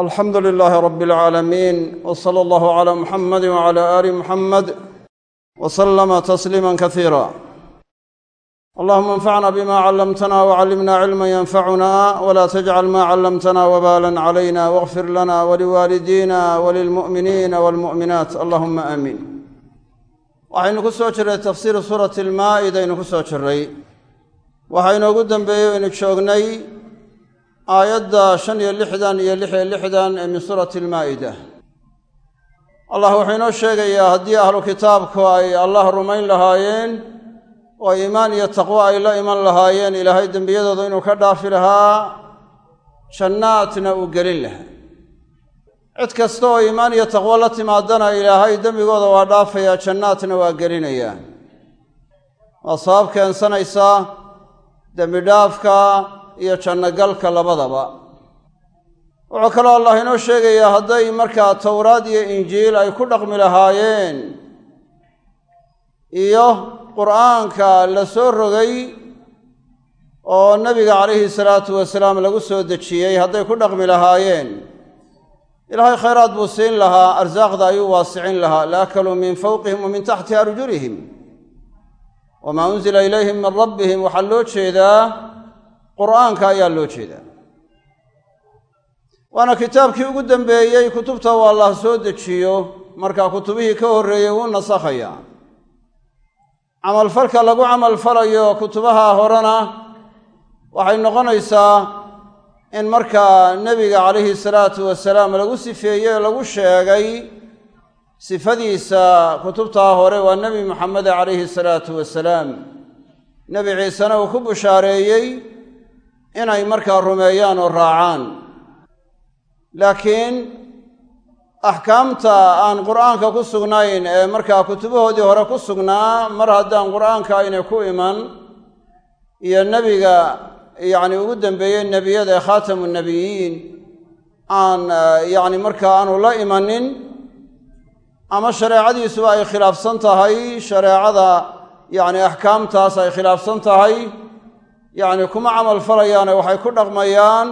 alxamdu lilaahi rabi alcaalamiin w sala allahu calaa muxamadi wacala aali muxamed w salama tasliima kasiira allahuma anfacna bima callamtana wcallimna cilma yanfacuna wla tajcal ma callamtana wbalan calayna wاغfir lana waliwaalidiina walilmu'miniina walmu'minaat allahuma aamiin waxaynu ku soo jirray tafsiiru suurati almaa'idaynu ku soo jirray. Waxaa inoogu dembeeyey aynu joognay aayadda shan iyo lixdan iyo lix iyo lixdan ee min suurati almaa'ida. Allah wuxuu inoo sheegayaa haddii ahlu kitaabku ay allah rumayn lahaayeen oo iimaan iyo taqwo ay la iman lahaayeen ilaahay dembiyadooda inuu ka dhaafi lahaa jannaatna uu gelin lahaa. Cid kasta oo iimaan iyo taqwo la timaadana ilaahay dembigooda waa dhaafayaa jannaatna waa gelinayaa waa sabab keensanaysaa dembi dhaafka iyo jannogalka labadaba. Wuxuu kaloo allah inoo sheegayaa hadday markaa towraad iyo injiil ay ku dhaqmi lahaayeen iyo qur'aanka la soo rogay oo nebiga calayhi salaatu wasalaam lagu soo dejiyey hadday ku dhaqmi lahaayeen? Ilaahay khayraad buu siin lahaa arsaaqda ayuu waasicin lahaa. Laakaluu min fawqihim wa min taxti arjulihim wamaa unzila ilayhim min rabbihim. Waxaa loo jeedaa qur'aanka ayaa loo jeedaa. Waana kitaabkii ugu dambeeyey kutubta waa allah soo dejiyo markaa kutubihii ka horreeyey wuu nasakhayaa. Camalfalka lagu camalfalayo kutubaha horena waxay noqonaysaa in markaa nebiga calayhi salaatu wasalaam lagu sifeeyey lagu sheegay sifadiisa kutubtaa hore waa nebi moxamed calayhi salaatu wasalaam nebi ciisena uu ku bushaareeyey inay markaa rumeeyaan oo raacaan. Laakiin axkaamta aan qur'aanka ku sugnayn ee markaa kutubahoodii hore ku sugnaa mar haddaan qur'aanka aynay ku iman iyo nebiga yacni ugu dambeeyey nebiyada ee khaatamu nebiyiin aan yacni markaa aanu la imanin ama shareecadiisuba ay khilaafsan tahay shareecada yacni axkaamtaas ay khilaafsan tahay yacni kuma camal falayaane waxay ku dhaqmayaan.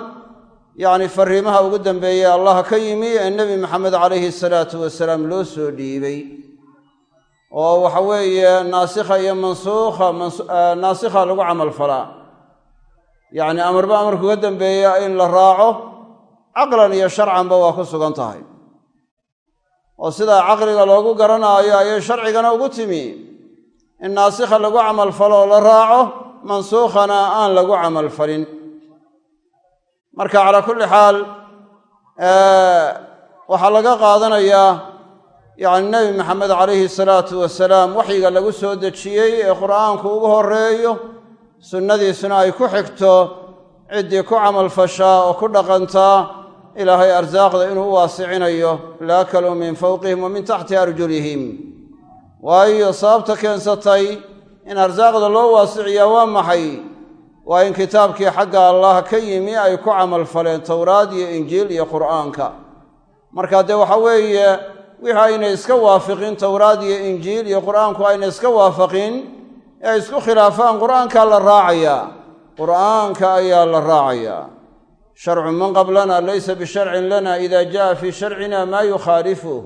Yacni fariimaha ugu dambeeyey allah ka yimi ee nebi maxamed calayhi salaatu wasalaam loo soo dhiibay. Oo waxa weeye naasikha iyo mansuukha naasikha lagu camal falaa. Yacni amarba amarka uga dambeeya in la raaco caqlan iyo sharcanba waa ku sugan tahay. Oo sidaa caqliga loogu garanaayo ayay sharcigana ugu timi. In naasikha lagu camal falo la raaco mansuukhana aan lagu camal falin. Marka calaa kulli xaal waxaa laga qaadanayaa yacni nebi maxamed calayhi salaatu wasalaam waxyiga lagu soo dejiyey ee qur'aanku ugu horeeyo sunnadiisuna ay ku xigto ciddii ku camalfashaa oo ku dhaqantaa ilaahay arsaaqda inuu u waasicinayo laakaluu min fawqihim wa min taxti arjulihim. Waayo sababta keensatay in arsaaqda loo waasiciyaa waa maxay? Waa in kitaabkii xagga allah ka yimi ay ku camal faleen towraad iyo injiil iyo qur'aanka. Marka dee waxa weeye wixii aynay iska waafiqin towraad iyo injiil iyo qur'aanku aynay iska waafaqin ee isku khilaafaan qur'aankaa la raacayaa qur'aanka ayaa la raacayaa sharcu man qablana laysa bisharcin lana ida jaa fii sharcina maa yukhaalifuh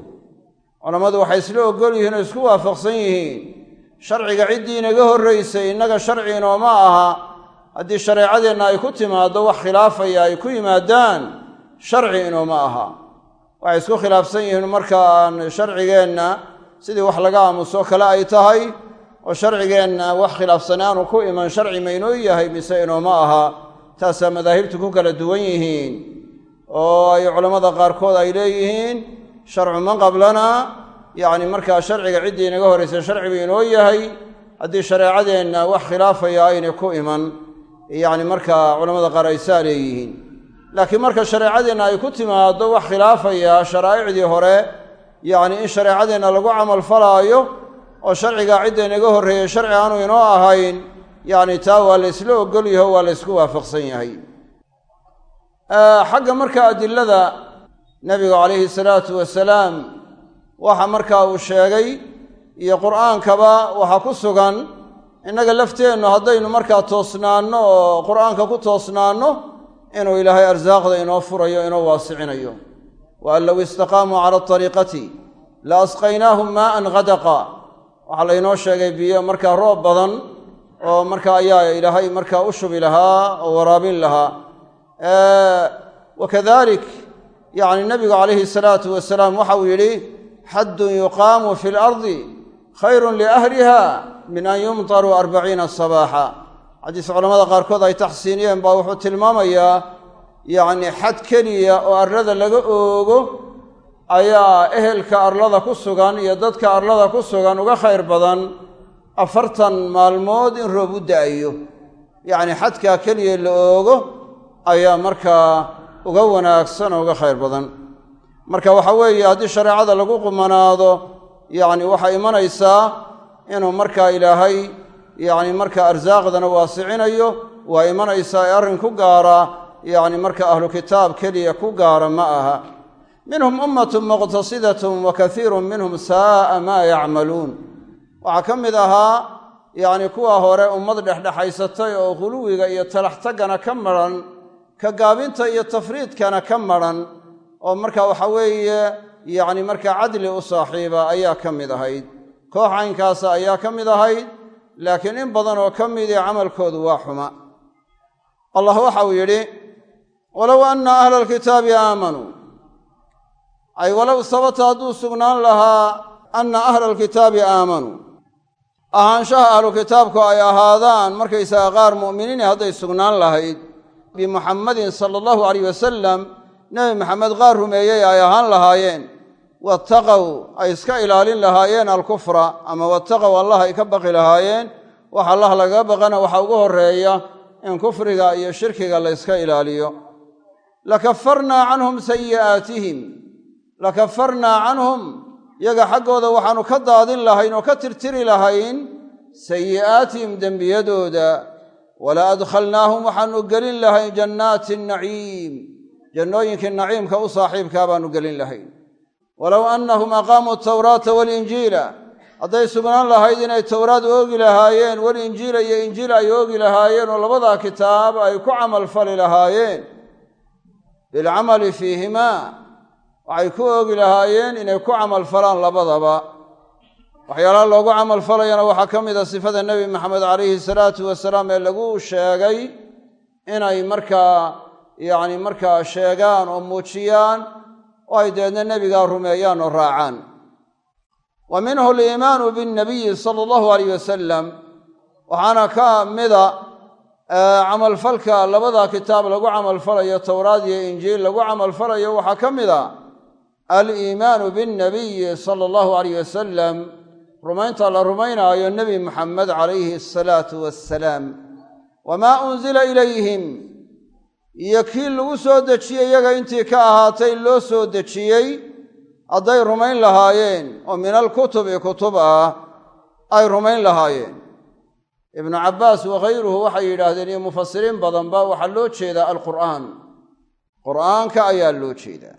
culammadu waxay isla ogol yihiin oo isku waafaqsan yihiin sharciga ciddii inaga horraysay innaga sharci inooma aha. Haddii shareecadeenna ay ku timaaddo wax khilaafaya ay ku yimaadaan sharci inooma aha. Waxay isku khilaafsan yihiin marka aan sharcigeenna sidii wax laga aamuso kale ay tahay oo sharcigeenna wax khilaafsan aanu ku iman sharci maynoo yahay mise inooma aha. Taasaa madaahibtu ku kala duwan yihiin oo ay culammada qaarkood ay leeyihiin sharcu man qablana yacni markaa sharciga ciddii inaga horraysay sharci buu inoo yahay. Haddii shareecadeenna wax khilaafaya aynay ku iman yacni markaa culamada qaar ay saa leeyihiin. Laakiin marka shareecadeenna ay ku timaaddo wax khilaafaya sharaa'icdii hore yacni in shareecadeenna lagu camal falaayo oo sharcigaa cidda inaga horreeyey sharci aanu inoo ahayn yacni taa waa la ysla ogol yaho waa la ysku waafaqsan yahay. Xagga marka adilada nebiga calayhi salaatu wasalaam waxa markaa uu sheegay iyo qur'aankaba waxaa ku sugan innaga lafteennu haddaynu markaa toosnaanno oo qur'aanka ku toosnaanno inuu ilaahay arsaaqda inoo furayo inoo waasicinayo. Wa an low istaqaamuu cala ariiqati la asqaynaahum maa'an hadaqa waxaa laynoo sheegay biyo markaa roob badan oo marka ayaa ilaahay markaa u shubi lahaa oo waraabin lahaa. Wa kadalik yacni nebigu calayhi salaatu wasalaam waxa uu yidhi xaddun yuqaamu fi lardi khayrun liahliha min an yumtaruu arbaciina sabaaxa xadiis culamada qaarkood ay taxsiiniyeen baa wuxuu tilmaamayaa yacni xad keliya oo arlada laga oogo ayaa ehelka arlada ku sugan iyo dadka arlada ku sugan uga khayr badan afartan maalmood in roob u da'ayo. Yacni xadkaa keliya la oogo ayaa markaa uga wanaagsan oo uga khayr badan marka waxa weeye haddii shareecada lagu qumanaado yacni waxaa imanaysaa inuu markaa ilaahay yacni markaa arsaaqdana waasicinayo waa imanaysaa arrin ku gaara yacni marka ahlu kitaab keliya ku gaara ma aha. Minhum ummatun muqtasidatun wa kasiirun minhum saa'a maa yacmaluun. Waxaa ka mid ahaa yacni kuwa hore ummad dhexdhexaysatay oo khuluwiga iyo talaxtaggana ka madran ka gaabinta iyo tafriidkana ka madran oo marka waxa weeye yacni markaa cadli u saaxiiba ayaa ka mid ahayd. Koox caynkaasa ayaa ka mid ahayd laakiin in badan oo ka midii camalkoodu waa xuma. Allah waxa uu yidhi walow anna ahla alkitaabi aamanuu ay walow sabata hadduu sugnaan lahaa anna ahla alkitaabi aamanuu ahaanshaha ahlu kitaabku ay ahaadaan markaysaga qaar mu'miniini hadday sugnaan lahayd bimuxammadin sala allahu alayh wasalam nebi maxamed qaar rumeeyey ay ahaan lahaayeen. Wattaqow ay iska ilaalin lahaayeen alkufra ama wattaqow allah ay ka baqi lahaayeen. Wax allah lagaga baqana waxa ugu horreeya in kufriga iyo shirkiga la yska ilaaliyo. Lakafarnaa canhum sayi'aatihim. Lakafarnaa canhum yaga xaggooda waxaannu ka daadin lahayn oo ka tirtiri lahayn sayi'aatihim dembiyadooda. Wala adkhalnaahum waxaannu gelin lahayn jannaati naciim jannooyinkii naciimka u saaxiibkaa baannu gelin lahayn. Walow annahum aqaamuu tawraata walinjiila hadday sugnaan lahayd inay towraad oogi lahaayeen walinjiila iyo injiil ay oogi lahaayeen oo labadaa kitaab ay ku camalfali lahaayeen. Bilcamali fiihimaa waxay ku oogi lahaayeen inay ku camalfalaan labadaba. Waxyaalaha loogu camalfalayana waxaa ka mid a sifada nebi maxamed calayhi salaatu wasalaam ee lagu sheegay inay markaa yacni markaa sheegaan oo muujiyaan oo ay deedna nebigaa rumeeyaan oo raacaan. Wa minhu aliimaanu binnabiyi sala allahu alayh wasalam waxaana ka mida camalfalka labada kitaab lagu camalfalayo towraad iyo injiil lagu camalfalayo waxaa ka mid a aliimaanu binnabiyi sala allahu alayh wasalam rumaynta la rumaynaayo nebi muxamed calayhi asalaatu wassalaam. Wamaa unzila ilayhim iyo kii lagu soo dejiyey iyaga intii ka ahaatay loo soo dejiyey hadday rumayn lahaayeen oo min alkutubi kutub ah ay rumayn lahaayeen. Ibnu cabbaas wakhayruhu waxay yidhaahdeen iyo mufasiriin badanba waxaa loo jeedaa alqur'aan. Qur'aanka ayaa loo jeedaa.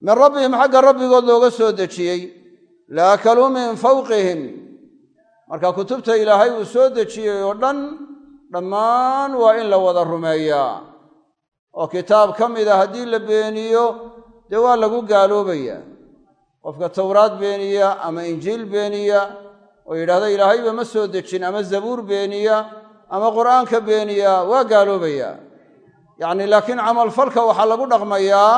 Min rabbihim xagga rabbigood looga soo dejiyey. Laakaluu min fawqihim. Marka kutubta ilaahay uu soo dejiyey oo dhan dhammaan waa in la wada rumeeyaa. Oo kitaab ka mida haddii la beeniyo dee waa lagu gaaloobayaa. Qofka towraad beeniya ama injiil beeniya oo yidhahda ilaahayba ma soo dejin ama zabuur beeniya ama qur'aanka beeniya waa gaaloobayaa. Yacni laakiin camalfalka waxaa lagu dhaqmayaa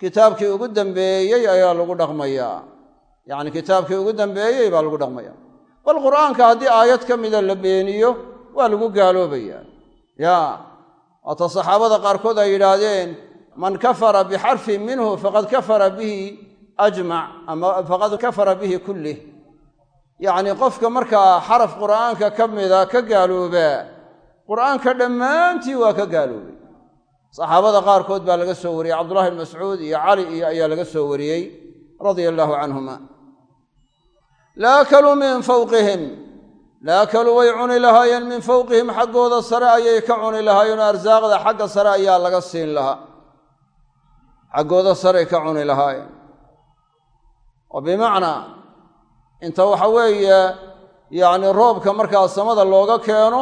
kitaabkii ugu dambeeyey ayaa lagu dhaqmayaa. Yacni kitaabkii ugu dambeeyey baa lagu dhaqmaya bal qur'aanka haddii aayad ka mida la beeniyo waa lagu gaaloobayaa. Ya waata saxaabada qaarkood ay yidhaahdeen man kafara bixarfin minhu faqad kafara bihi ajmac ama faqad kafara bihi kullih. Yacni qofka markaa xaraf qur'aanka ka mida ka gaaloobaa qur'aanka dhammaantii waa ka gaaloobay. Saxaabada qaarkood baa laga soo wariyey cabdullahi bn mascuud iyo cali iyo ayaa laga soo wariyey radia allaahu canhuma laakaluu min fawqihim laakaluu way cuni lahaayeen min fawqihim xaggooda sare ayay ka cuni lahaayeen oo arsaaqda xagga sare ayaa laga siin lahaa. Xaggooda sarey ka cuni lahaayeen. Oo bimacnaa inta waxa weeye yacni roobka markaa samada looga keeno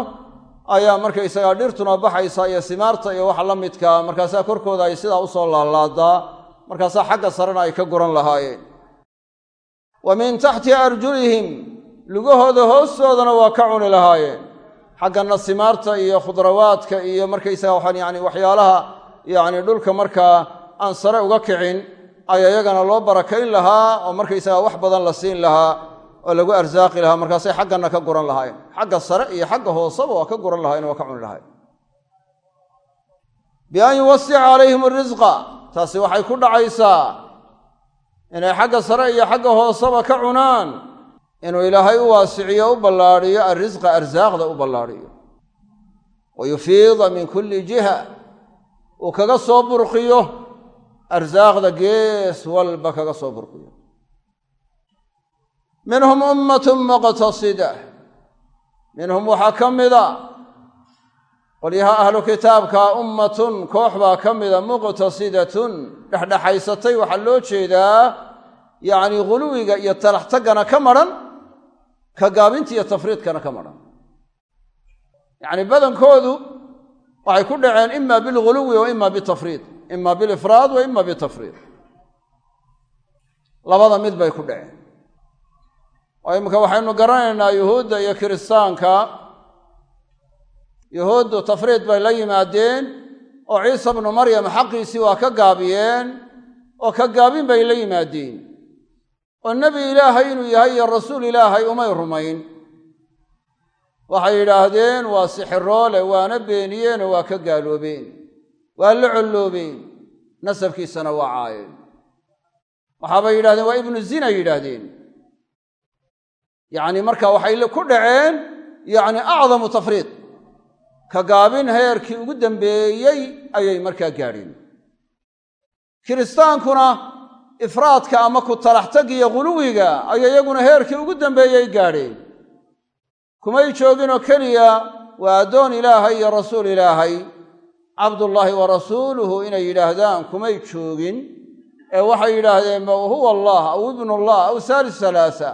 ayaa markaysagaa dhirtuna baxaysa iyo simaarta iyo waxa la midkaa markaasaa korkooda ay sidaa u soo laalaadaa markaasaa xagga sarena ay ka guran lahaayeen. Wa min taxti arjulihim lugahooda hoostoodana waa ka cuni lahaayeen. Xaggana simaarta iyo khudrawaadka iyo markaysaga waxaan yani waxyaalaha yacni dhulka markaa aan sare uga kicin ayaa iyagana loo barakayn lahaa oo markaysaga wax badan la siin lahaa oo lagu arsaaqi lahaa. Markaasay xaggana ka guran lahaayeen. Xagga sare iyo xagga hooseba waa ka guran lahayen waa ka cuni lahayen bian yuwasica calayhim arisqa taasi waxay ku dhacaysaa inay xagga sare iyo xagga hooseba ka cunaan inuu ilaahay u waasiciyo u ballaadhiyo arrisqa arsaaqda u ballaadhiyo wa yufiida min kulli jiha uu kaga soo burqiyo arsaaqda gees walba kaga soo burqiyo. Minhum ummatun muqtasida minhum waxaa ka mida qolyaha ahlu kitaabka ummatun koox baa ka mida muqtasidatun dhexdhexaysatay waxaa loo jeedaa yacni guluwiga iyo talaxtaggana ka madhan ka gaabinta iyo tafriidkana ka madhan yacni badankoodu waxay ku dhaceen ima bilguluwi wa ima bitafriid ima bilifraad wa ima bitafriid. Labada mid bay ku dhaceen. Oo iminka waxaynu garanaynaa yuhuudda iyo kiristaanka yuhuuddu tafriid bay la yimaadeen oo ciisa bnu maryam xaqiisii waa ka gaabiyeen oo ka gaabin bay la yimaadeen oo nebi ilaahay inuu yahay iyo rasuul ilaahay umay rumayn. Waxay yidhaahdeen waa sixiroole waana beeniyeenoo waa ka gaaloobeen waa la colloobeen nasabkiisana waa caayeen. Waxaabay yidhahdeen waa ibnu zina yidhaahdeen. Yacni marka waxay ku dhaceen yacni acdamu tafriid. Ka gaabin heerkii ugu dambeeyey ayay markaa gaadheen kiristaankuna ifraadka ama ku talaxtag iyo guluwiga ayay iyaguna heerkii ugu dambeeyey gaadheen kumay jooginoo keliya waa addoon ilaahay iyo rasuul ilaahay. Cabdullaahi wa rasuuluhu inay yidhaahdaan kumay joogin ee waxay yidhaahdeen ma huwa allah aw ibnullah aw saalis salaasa.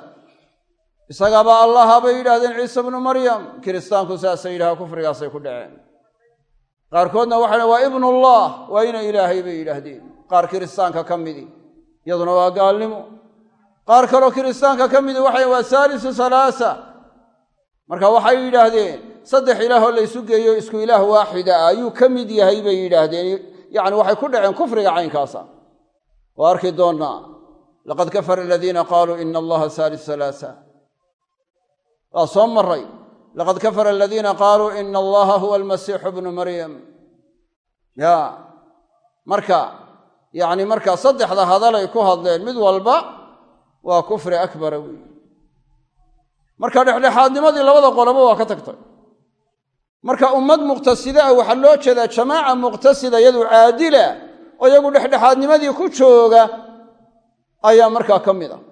Isagaabaa allaha bay yidhahdeen ciise bnu maryam. Kiristaanku saasay yidhaha kufrigaasay ku dhaceen. Qaarkoodna waxay waa ibnullah waa ina ilaahay bay yidhaahdeen. Qaar kiristaanka ka midi iyaduna waa gaalnimo. Qaar kaloo kiristaanka ka midi waxay waa saalisu salaasa. Marka waxay yidhaahdeen saddex ilaahoo laysu geeyo isku ilaah waaxida ah ayuu ka mid yahay bay yidhaahdeen. Yacni waxay ku dhaceen kufriga caynkaasa. Waa arki doonnaa laqad kafara aladiina qaaluu ina allaha saalis salaasa. Waa soo maray laqad kafara aladiina qaaluu ina allaha huwa almasiixu bnu maryam. Ya marka yacni markaa saddexda hadalay ku hadleen mid walba waa kufri akbara weyi marka dhexdhexaadnimadii labada qoloba waa ka tagtay. Marka ummad muqtasida ah waxaa loo jeedaa jamaaca muqtasida iyadu caadila oo iyagu dhexdhexaadnimadii ku jooga ayaa markaa ka mid ah.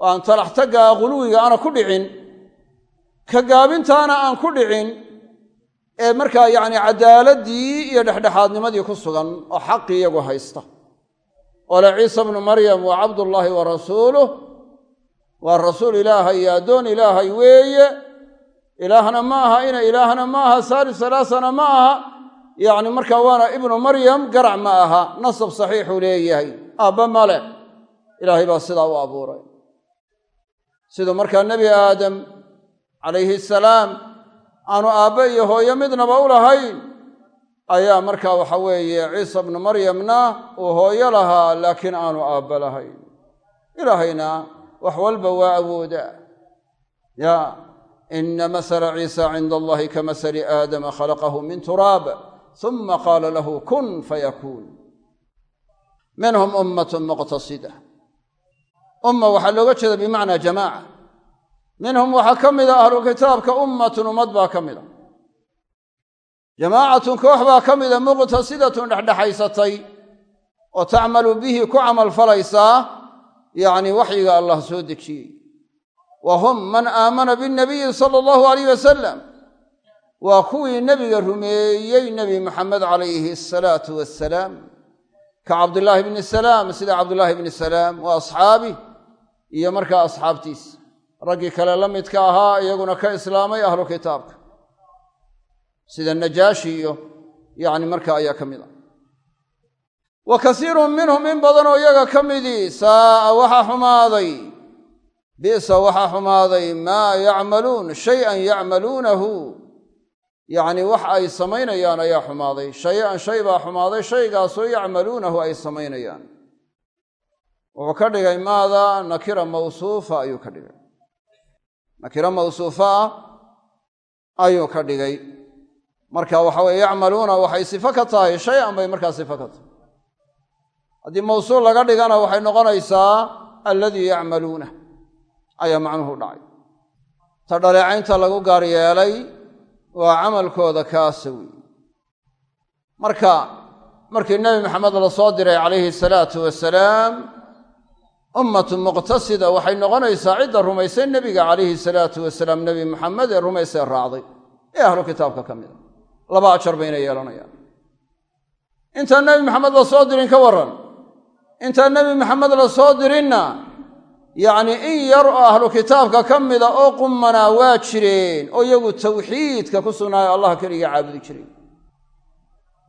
Oo aan talaxtagga guluwiga aana ku dhicin ka gaabintaana aan ku dhicin ee markaa yacni cadaaladii iyo dhexdhexaadnimadii ku sugan oo xaqii iyagu haysta. Oo le ciisa bnu maryam waa cabdullaahi wa rasuuluh waa rasuul ilaahay iyo addoon ilaahay weeye. Ilaahna ma aha ina ilaahna ma aha saalis salaasana ma aha. Yacni markaa waana ibnu maryam garac ma aha nasab saxiixuu leeyahay. Aabba male ilaahay baa sidaa u abuuray. Siduu markaa nebi aadam calayhi salaam aanu aabbe iyo hooyo midnaba u lahayn ayaa markaa waxa weeye ciisa bnu maryamna uu hooyo lahaa laakiin aanu aabbe lahayn. Ilaahayna wax walba waa awoodaa ya ina masala ciisa cinda allahi ka masali aadama khalaqahu min turaab uma qaala lahu kun fayakuun minhum ummatun muqtasida. Umma waxaa looga jeeda bimacnaa jamaaca minhum waxaa ka mida ahlu kitaabka ummatun ummad baa ka mida jamaacatun koox baa ka mida muqtasidatun dhexdhexaysatay oo tacmalu bihi ku camal falaysaa yacni waxyiga allah soo dejiyey. Wa hum man aamana binnabiyi sala allahu alayh wasalam waa kuwii nebiga rumeeyey nebi maxamed calayhi asalaatu wassalaam. Ka cabdillaahi bni salaam sida cabdullaahi bni salaam wa asxaabih iyo markaa asxaabtiis raggii kale la midka ahaa iyaguna ka islaamay ahlu kitaabka. Sida najaashi iyo yacni marka ayaa ka mid a. Wa kasiirun minhum in badanoo iyaga ka midii saa'a waxaa xumaaday. Bi'sa waxaa xumaaday maa yacmaluun shay-an yacmaluunahu. Yacni wax ay samaynayaan ayaa xumaaday. Shay-an shay baa xumaaday shaygaasoo yacmaluunahu ay samaynayaan. Wuxuu ka dhigay maada nakira mawsuufa ayuu ka dhigay nakira mawsuufa ah ayuu ka dhigay. Marka waxa weye yacmaluuna waxay sifo ka tahay shay-an bay markaa sifo ka tahay. Haddii mawsuul laga dhigana waxay noqonaysaa alladii yacmaluuna ayaa macnuhu dhacay. Ta dhaleecaynta lagu gaar yeelay waa camalkooda kaasa weyi marka markii nebi maxamed la soo diray calayhi salaatu wasalaam ummatu muqtasida waxay noqonaysaa cidda rumaysay nebiga calayhi salaatu wasalaam nebi maxamed ee rumaysee raacday ee ahlu kitaabka ka mida laba ajar bayna yeelanayaan. Intaan nebi maxamed la soo dirin ka warran. Intaan nebi maxamed la soo dirinna yacnii in yar oo ahlu kitaabka ka mida oo qummanaa waa jireen oo iyagu tawxiidka ku sugnaayo allah keliga caabudi jiray.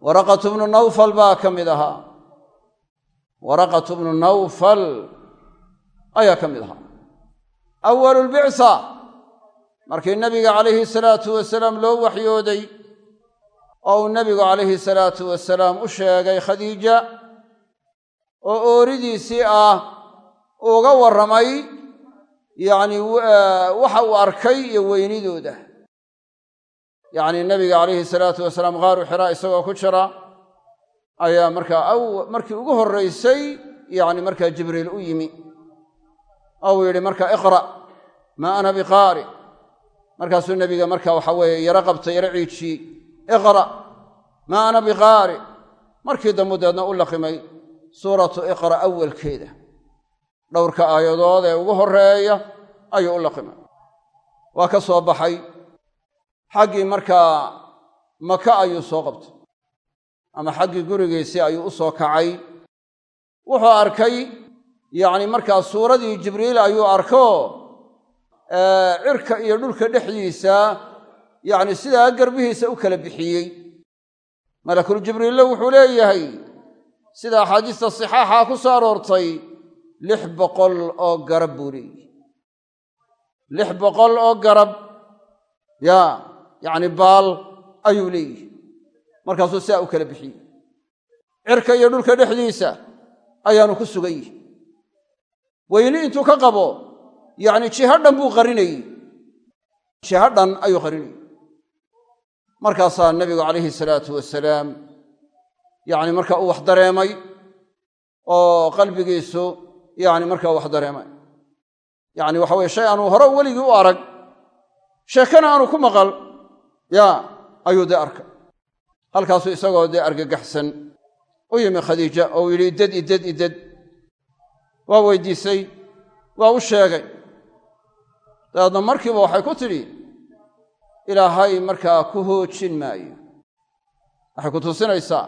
Waraqatu bnu nawfal baa ka mid ahaa. Waraqatu bnu nawfal ayaa ka mid ahaa. Awalulbicsa markii nebiga calayhi salaatu wasalaam loo waxyooday oo uu nebigu calayhi salaatu wasalaam u sheegay khadiija oo ooridiisii ah uga warramay yacni waxa uu arkay iyo weynidooda. Yacni nebiga calayhi salaatu wasalaam qaaru xiraa isagoo ku jira ayaa markaa markii ugu horraysay yacni markaa jibriil u yimi oo uu yidhi markaa iqra' maa ana biqaari. Markaasuu nebiga marka waxa weeye yaro qabtay yaro ciijiyey iqra' maa ana biqaari. Markii dambu deedna u laqimay suuratu iqra' awalkeeda. Dhowrka aayadood ee ugu horreeya ayuu u laqimay. Waa ka soo baxay. Xaggii markaa maka ayuu soo qabtay. Ama xaggii gurigiisii ayuu u soo kacay. Wuxuu arkay yacni markaa suuradii jibriil ayuu arko cirka iyo dhulka dhexdiisa yacni sidaa garbihiisa u kala bixiyey. Malakul jibriille wuxuu leeyahay sida axaadiista sixaaxa ku soo aroortay lix boqol oo garab buu leeyahy lix boqol oo garab yaa yacni baal ayuu leeyihi markaasuu sidaa u kala bixiyey. Cirka iyo dhulka dhexdiisa ayaanu ku sugan yihi weyni intuu ka qabo. Yacni jiho dhan buu qarinayey jiho dhan ayuu qarinayey markaasaa nebigu calayhi salaatu wasalaam yacni markaa uu wax dareemay oo qalbigiisu yacni markaa wax dareemay. Yacni waxa weye shay aanuu hore weligii u arag sheekana aanu ku maqal yaa ayuu dee arkay. Halkaasuu isagoo dee argagaxsan. U yimi khadiija oo uu yidhi iddad iddad iddad waa weydiisay waa u sheegay. Dabeedna markiiba waxay ku tidhi ilaahay markaa ku hoojin maayo. Waxay ku tusinaysaa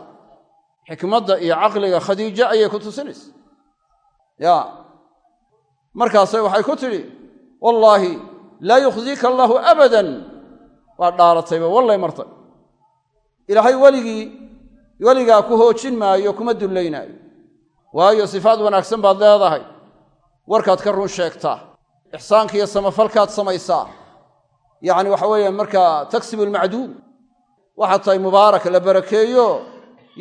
xikmadda iyo caqliga khadiija ayay ku tusinaysaa. Yaa markaasay waxay ku tidhi wallaahi laa yukhziika allaahu abadan. Waa dhaaratayba wallay martay. Ilaahay weligii weligaa ku hoojin maayo kuma dullaynaayo waayo sifaad wanaagsan baad leedahay. Warkaad ka run sheegtaa ixsaanka iyo samafalkaad samaysaa. Yacni waxa weeye markaa taksibu almacduum waxaad tahay mubaarak la barakeeyo.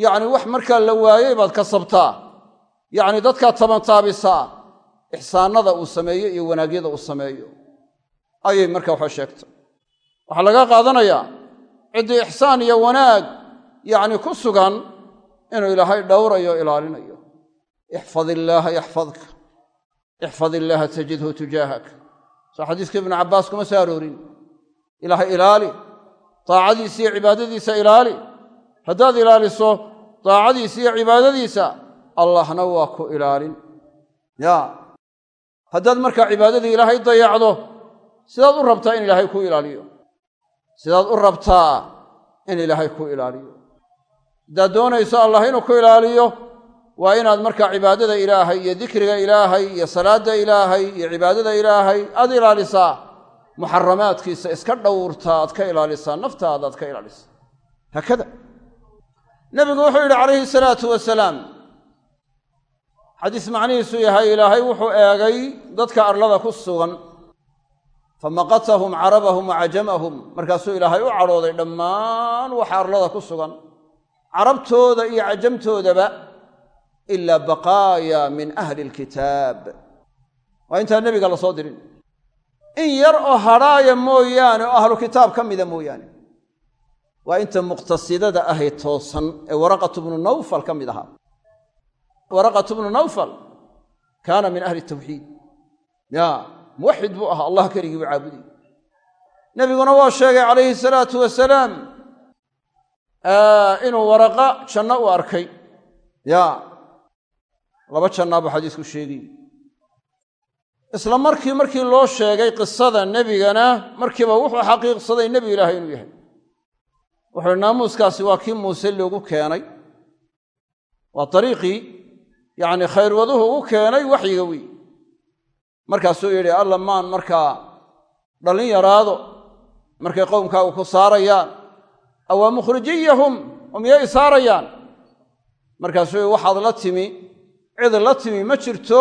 Yacni wax markaa la waayey baad kasabtaa yacni dadkaad tabantaabisaa ixsaanada uu sameeyo iyo wanaagyada uu sameeyo. Ayay markaa waxa sheegtay. Waxaa laga qaadanayaa ciddii ixsaan iyo wanaag yacni ku sugan inuu ilaahay dhowrayo ilaalinayo ixfad illaaha yaxfadka ixfad illaaha tajidhu tujaahaka soo xadiiska ibnu cabbaas kuma soo aroorin. Ilaahay ilaali. Daacadiisa iyo cibaadadiisa ilaali. Haddaad ilaaliso daacadiisa iyo cibaadadiisa allahna waa ku ilaalin. Yaa haddaad markaa cibaadadii ilaahay dayacdo sidaad u rabtaa in ilaahay ku ilaaliyo? Sidaad u rabtaa in ilaahay ku ilaaliyo? Haddaad doonayso allah inuu ku ilaaliyo waa inaad markaa cibaadada ilaahay iyo dikriga ilaahay iyo salaadda ilaahay iyo cibaadada ilaahay aad ilaalisaa muxaramaadkiisa iska dhowrtaa aad ka ilaalisaa naftaada aad ka ilaalisaa. Haakada. Nebigu wuxuu yidhi calayhi salaatu wasalaam xadiis macnihiisu yahay ilaahay wuxuu eegay dadka arlada ku sugan famaqatahum carabahum wa cajamahum markaasuu ilaahay u cadhooday dhammaan waxa arlada ku sugan. Carabtooda iyo cajamtoodaba ilaa baqaaya min ahli alkitaab. Waa intaan nebiga la soo dirin. In yar oo hadhaaya mooyaane oo ahlu kitaab ka mida mooyaane. Waa inta muqtasidada ahay toosan ee waraqatu bnu nawfal ka mid ahaa. Waraqatu bnu nawfal kaana min ahli tawxiid. Ya muwaxid buu ahaa allah keligii buu caabudayy nebiguna waa sheegay calayhi salaatu wasalaam inuu waraqa janno u arkay. Ya laba jannaa buu xadiisku sheegay. Isla markii markii loo sheegay qisada nebigana markiiba wuxuu xaqiiqsaday nebi ilaahay inuu yahay. Wuxuuhi naamuuskaasi waa kii muuse loogu keenay. Waa dariiqii yacni khayrwaduhu ugu keenay waxyiga wey markaasuu yidhi alla maan markaa dhallin yaraado markay qowmkaagu ku saarayaan. Awaa mukhrijiyahum oo miyay isaarayaan markaasuu waxaad la timi cid la timi ma jirto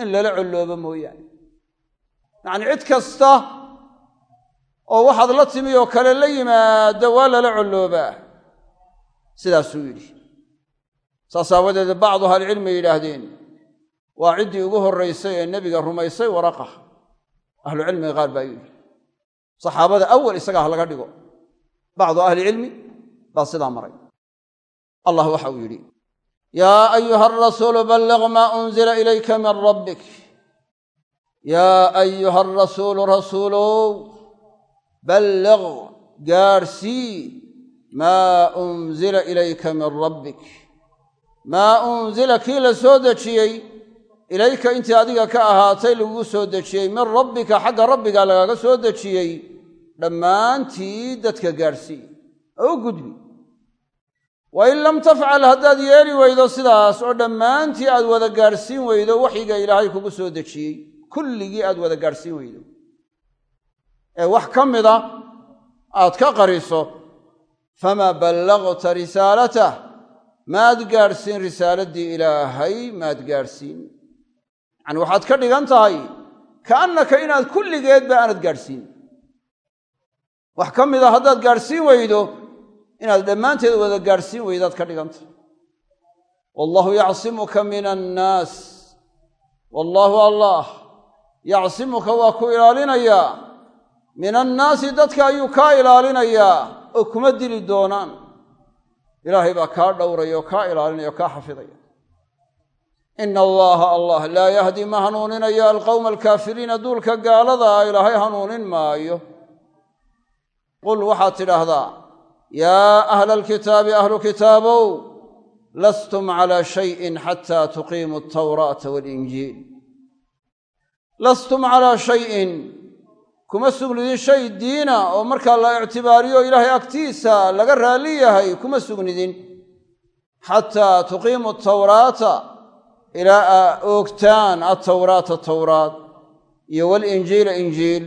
in lala colloobo mooyaane. Yacnii cid kasta oo waxaad la timi oo kale la yimaado waa lala colloobaa. Sidaasuu yidhi. Saas aawadeed bacdu ahlicilmi yidhaahdeen waa ciddii ugu horraysay ee nebiga rumaysay waraqa. Ahlucilmiga qaar baa yidhi. Saxaabada awal isaga ah laga dhigo. Bacdu ahlicilmi baa sidaa maray. Allah waxa uu yidhi yaa ayuha arasuulu balliq maa unzila ilayka min rabbik yaa ayuha arasuulu rasuulow balliq gaadhsii maa unzila ilayka min rabbik maa unzila kii la soo dejiyey ilayka intii adiga ka ahaatay lagugu soo dejiyey min rabbika xagga rabbiga lagaga soo dejiyey dhammaantii dadka gaadhsii oo gudbi wa in lam tafcal haddaad yeeli weydo sidaas oo dhammaantii aad wada gaadhsiin weydo waxyiga ilaahay kugu soo dejiyey kulligii aad wada gaadhsiin weydo ee wax ka mida aad ka qariso famaa ballagta risaalatah maad gaadhsiin risaaladdii ilaahay maad gaadhsiin yacani waxaad ka dhigan tahay kaannaka inaad kulligeedba aanad gaadhsiin wax ka mida haddaad gaadhsiin weydo inaad dhammaanteed wada gaadhsiin weydaad ka dhigan tahay wallaahu yacsimuka min annaas wallaahu allah. Yacsimuka waa ku ilaalinayaa min annaasi dadka ayuu kaa ilaalinayaa oo kuma dili doonaan. Ilaahay baa kaa dhowraya oo kaa ilaalinaya oo kaa xafidaya. Ina allaaha allah. Laa yahdi ma hanuuninayo alqowma alkaafiriina duulka gaaladaa ilaahay hanuunin maayo. Qul waxaad tidhaahdaa yaa ahla alkitaabi ahlu kitaabow lastum calaa shayin xataa tuqiimuu altawraata waalinjiil lastum calaa shayin kuma sugnidin shay diina oo markaa la ictibaariyo ilaahay agtiisa laga raalli yahay kuma sugnidin. Xataa tuqiimu atawraata ilaa aa oogtaan altawraata tawraat iyo walinjiila injiil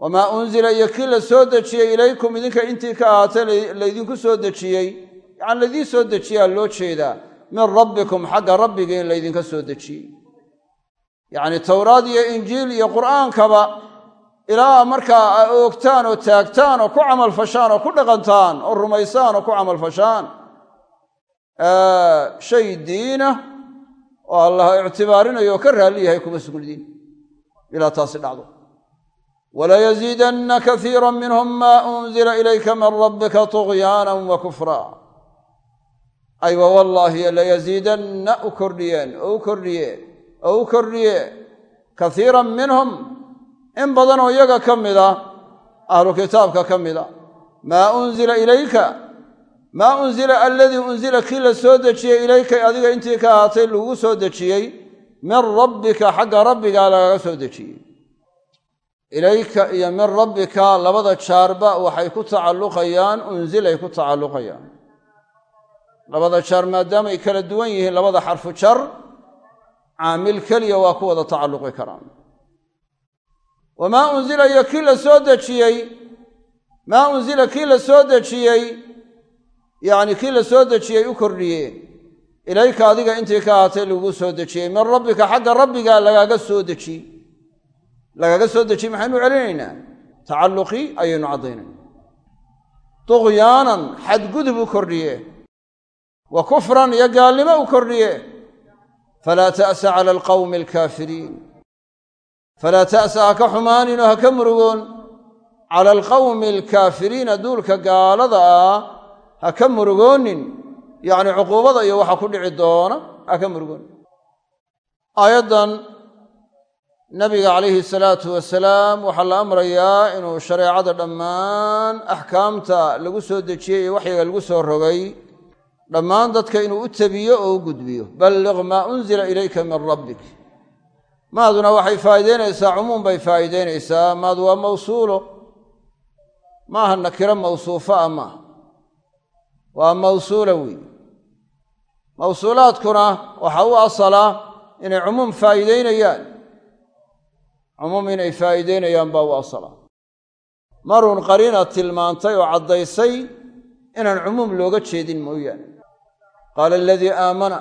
wamaa unzila iyo kii la soo dejiyey ilaykum idinka intii ka ahaatay laydinku soo dejiyey yacani laydiin soo dejiyaa loo jeedaa min rabbikum xagga rabbiga in laydinka soo dejiyey yacni tawraad iyo injiil iyo qur'aankaba ilaa markaa a oogtaan oo taagtaan oo ku camalfashaan oo ku dhaqantaan oo rumaysaan oo ku camalfashaan shay diina oo allah ictibaarinayo oo ka raalli yahay kuma sugnidiin walayaziidanna kaiira minhum maa unzila ilayka min rabbika tugyaanan wa kufra aywa wallaahi layaziidanna u kordhiyeen oo u kordhiye oo u kordhiye kaiiran minhum in badanoo iyaga ka mida ahlu kitaabka ka mida maa unzila ilayka maa unzila aladii unzila kii la soo dejiyey ilayka adiga intii ka ahaatay lagu soo dejiyey min rabbika xagga rabbiga lagaga soo dejiyey ilayka iyo min rabbika labada jaarba waxay ku tacalluqayaan unzilay ku tacalluqayaan. Labada jaar maadaamay kala duwan yihiin labada xarfu jar caamil keliya waa ku wada tacalluqi karaan. Wamaa unzila iyo kii la soo dejiyey maa unzila kii la soo dejiyey yacni kii la soo dejiyey u kordhiyeen ilayka adiga intii ka ahaatay lagugu soo dejiyey min rabbika xagga rabbiga lagaaga soo dejiyey lagaaga soo dejiyey maxaynu celinaynaa? Tacalluqii ayaynu caddaynayna duqyaanan xadgudub u kordhiye wa kufran iyo gaalnimo u kordhiye falaa ta'sa cala alqawmi alkaafiriin. Falaa ta'sa ha ka xumaanin oo ha ka murugoon. Cala alqawmi alkaafiriina duulka gaalada ah ha ka murugoonin. Yacni cuquubada iyo waxa ku dhici doona ha ka murugoonin. Aayaddan nabiga calayhi salaatu wasalaam waxaa la amrayaa inuu shareecada dhammaan axkaamta lagu soo dejiyey iyo waxyiga lagu soo rogay. Dhammaan dadka inuu u tabiyo oo u gudbiyo. Balliq maa unzila ilayka min rabbik. Maaduna waxay faa'iideynaysaa cumuum bay faa'iideynaysaa maadu waa mawsuulo. Maaha nakiro mawsuufa a maaha waa mawsuula weeye mawsuulaadkuna waxa u asalaa inay cumuum faa'iideynayaan cumuum inay faa'iideynayaan baa u asala. Maruun qariina tilmaantay oo caddaysay inaan cumuum looga jeedin mooyaane. Qaala aladii aamana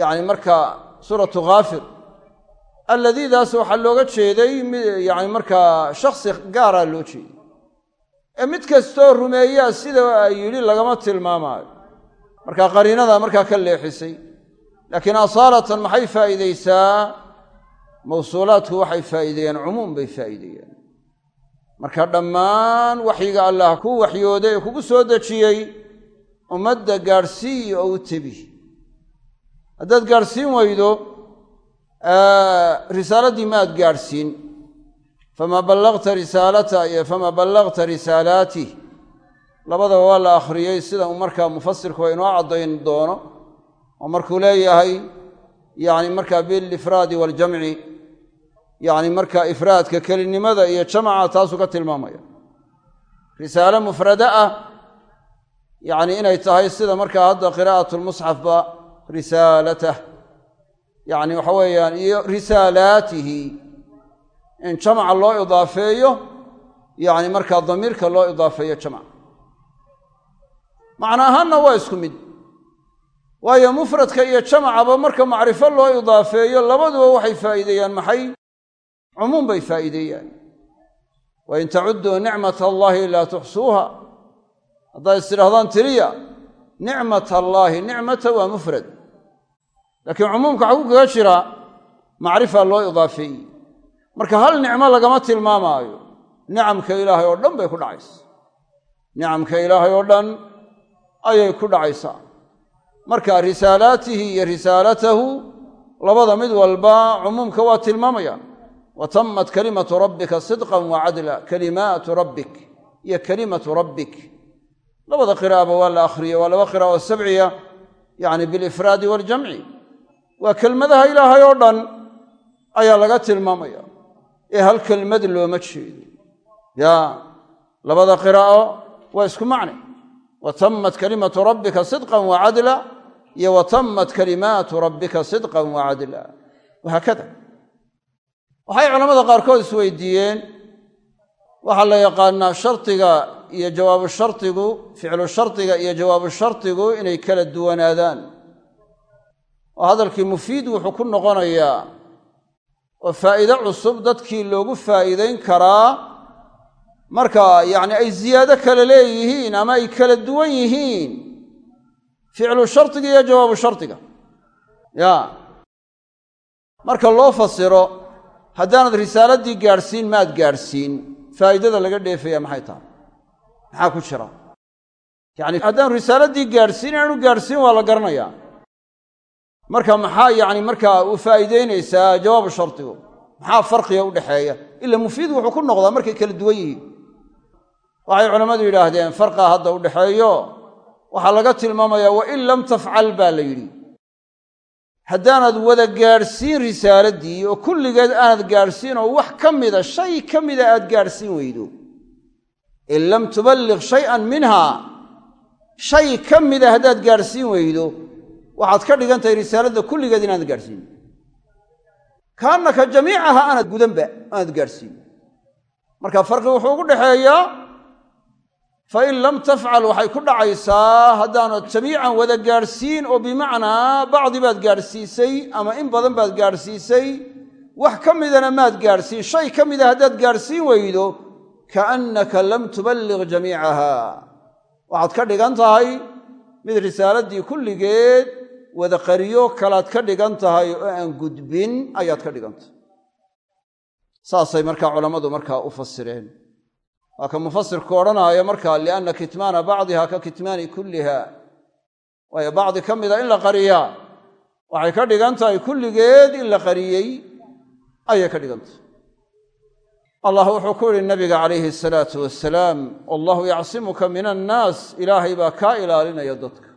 yacni markaa suuratu khaafir alladiidaas waxaa looga jeeday yani markaa shaksi gaaraa loo jeeday. Ee mid kastoo rumeeyaa sida yidhi lagama tilmaamaayo. Markaa qariinada markaa ka leexisay laakiin asaalatan maxay faa'iideysaa mawsuulaadku waxay faa'iideeyaan cumuum bay faa'iideeyaan. Marka dhammaan waxyiga allah ku waxyooday ee kugu soo dejiyey ummadda gaadhsiiyi oo u tebi haddaad gaadhsiin weydo risaaladii ma aad gaadhsiin famaa ballaqta risaalata iyo famaa ballaqta risaalaatih labadaba waa la akhriyey sida uu markaa mufasirku waa inoo caddayn doono oo markuu leeyahay yacni markaa bilifraadi waaljamci yacni markaa ifraadka kelinimada iyo jamaca taasuu ka tilmaamaya. Risaalo mufrada ah yacni inay tahay sida markaa hadda qiraa'atulmusxafba risaalatah yacni waxa weeyaan iyo risaalaatihi in jamaca loo idaafeeyo yacni markaa damiirka loo idaafeeyo jamac. Macno ahaanna waa isku mid. Waayo mufradka iyo jamacaba marka macrifo loo idaafeeyo labaduba waxay faa'iideeyaan maxay cumuum bay faa'iideeyaan. Wa in tacudduu nicmat allaahi laa tuxsuuha. Haddaad is tidhahdaan tiriya nicmat allaahi nicmata waa mufrad. Laakiin cumuumka xaguu kaga jira macrifa loo idaafeeyey. Marka hal nicmo lagama tilmaamaayo nicamka ilaahay oo dhan bay ku dhacaysa nicamka ilaahay oo dhan ayay ku dhacaysaa. Marka risaalaatihi iyo risaalatahu labada mid walba cumuumka waa tilmaamayaan wa tammat kalimatu rabbika sidqan wa cadla kalimaatu rabbik. Iyo kalimatu rabbik. Labada qiraa'aba waa la akhriyey waa laba qira'a oo sabciya yacni bilifraadi waaljamci waa kelmadaha ilaahay oo dhan ayaa laga tilmaamaya. Ee hal kelmad looma jeedo yaa labada qiraa'o waa isku macne wa tammat kalimatu rabbika sidqan wa cadla iyo wa tammat kalimaatu rabbika waxay culamada qaarkood isweydiiyeen waxaa la yaqaanaa shardiga iyo jawaabu shardigu ficlu shardiga iyo jawaabu shardigu inay kala duwanaadaan. Oo hadalkii mufiid wuxuu ku noqonayaa oo faa'iide cusub dadkii loogu faa'iidayn karaa marka yacni ay ziyaado kale leeyihiin ama ay kala duwan yihiin. Ficlu shardiga iyo jawaabu shardiga ya marka loo fasiro haddaanad risaaladii gaadhsiin maad gaadhsiin faa'iidada laga dheefaya maxay tahay? Maxaa ku jira? Yacni haddaan risaaladii gaadhsiin inaanu gaadhsiin waa la garanayaa. Marka maxaa yacni markaa u faa'iideynaysaa jawaabu shardigu maxaa farqiga u dhexeeya ila mufiid wuxuu ku noqdaa markay kala duwan yihiin. Waxay culammadu yidhaahdeen farqaa hadda u dhexeeyo waxaa laga tilmaamayaa wa in lam tafcal baa la yidhi haddaanad wada gaadhsiin risaaladii oo kulligeed aanad gaadhsiin oo wax ka mida shay ka mida aad gaadhsiin weydo. In lam tuballiq shay-an minhaa shay ka mida haddaad gaadhsiin weydo waxaad ka dhigan tahay risaaladda kulligeed inaanad gaadhsiin. Kaannaka jamiicaha aanad gudanba aanad gaadhsiin. Marka farqi wuxuu ugu dhexeeyaa fain lam tafcal waxay ku dhacaysaa haddaanad jamiican wada gaadhsiin oo bimacnaa bacdi baad gaadhsiisay ama in badan baad gaadhsiisay wax ka midana maad gaadhsiin shay ka mida haddaad gaadhsiin weydo kaannaka lam tuballiq jamiicaha waxaad ka dhigan tahay mid risaaladii kulligeed wada qariyo kalaad ka dhigan tahay oo aan gudbin ayaad ka dhigan tahay saasay markaa culammadu markaa u fasireen waa ka mufasirku odhanaayo markaa lianna kitmaana bacdiha ka kitmaani kulliha waayo bacdi ka mida in la qariyaa. Waxay ka dhigan tahay kulligeed in la qariyey. Ayay ka dhigan allah wuxuu ku yidhi nabiga calayhi asalaatu wasalaam wallahu yacsimuka min annaas ilaahay baa kaa ilaalinaya dadka.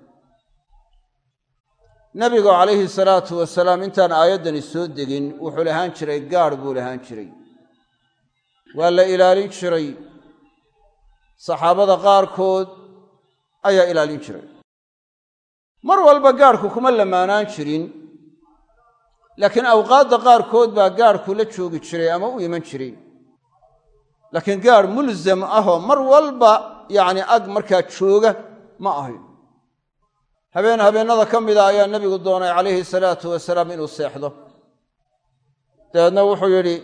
Nabigu calayhi salaatu wasalaam intaan aayaddani soo degin wuxuu lahaan jiray gaadh buu lahaan jiray. Waa la ilaalin jiray saxaabada qaarkood ayaa ilaalin jiray. Mar walba gaadhku kuma lamaanaan jirin laakiin awqaadda qaarkood baa gaadhku la joogi jiray ama u iman jiray. Laakiin gaadh mulsam ahoo mar walba yacni ag markaa jooga ma ahayn. Habeen habeennada ka mida ayaa nebigu doonay calayhi salaatu wasalaam inuu seexdo. Dabeedna wuxuu yidhi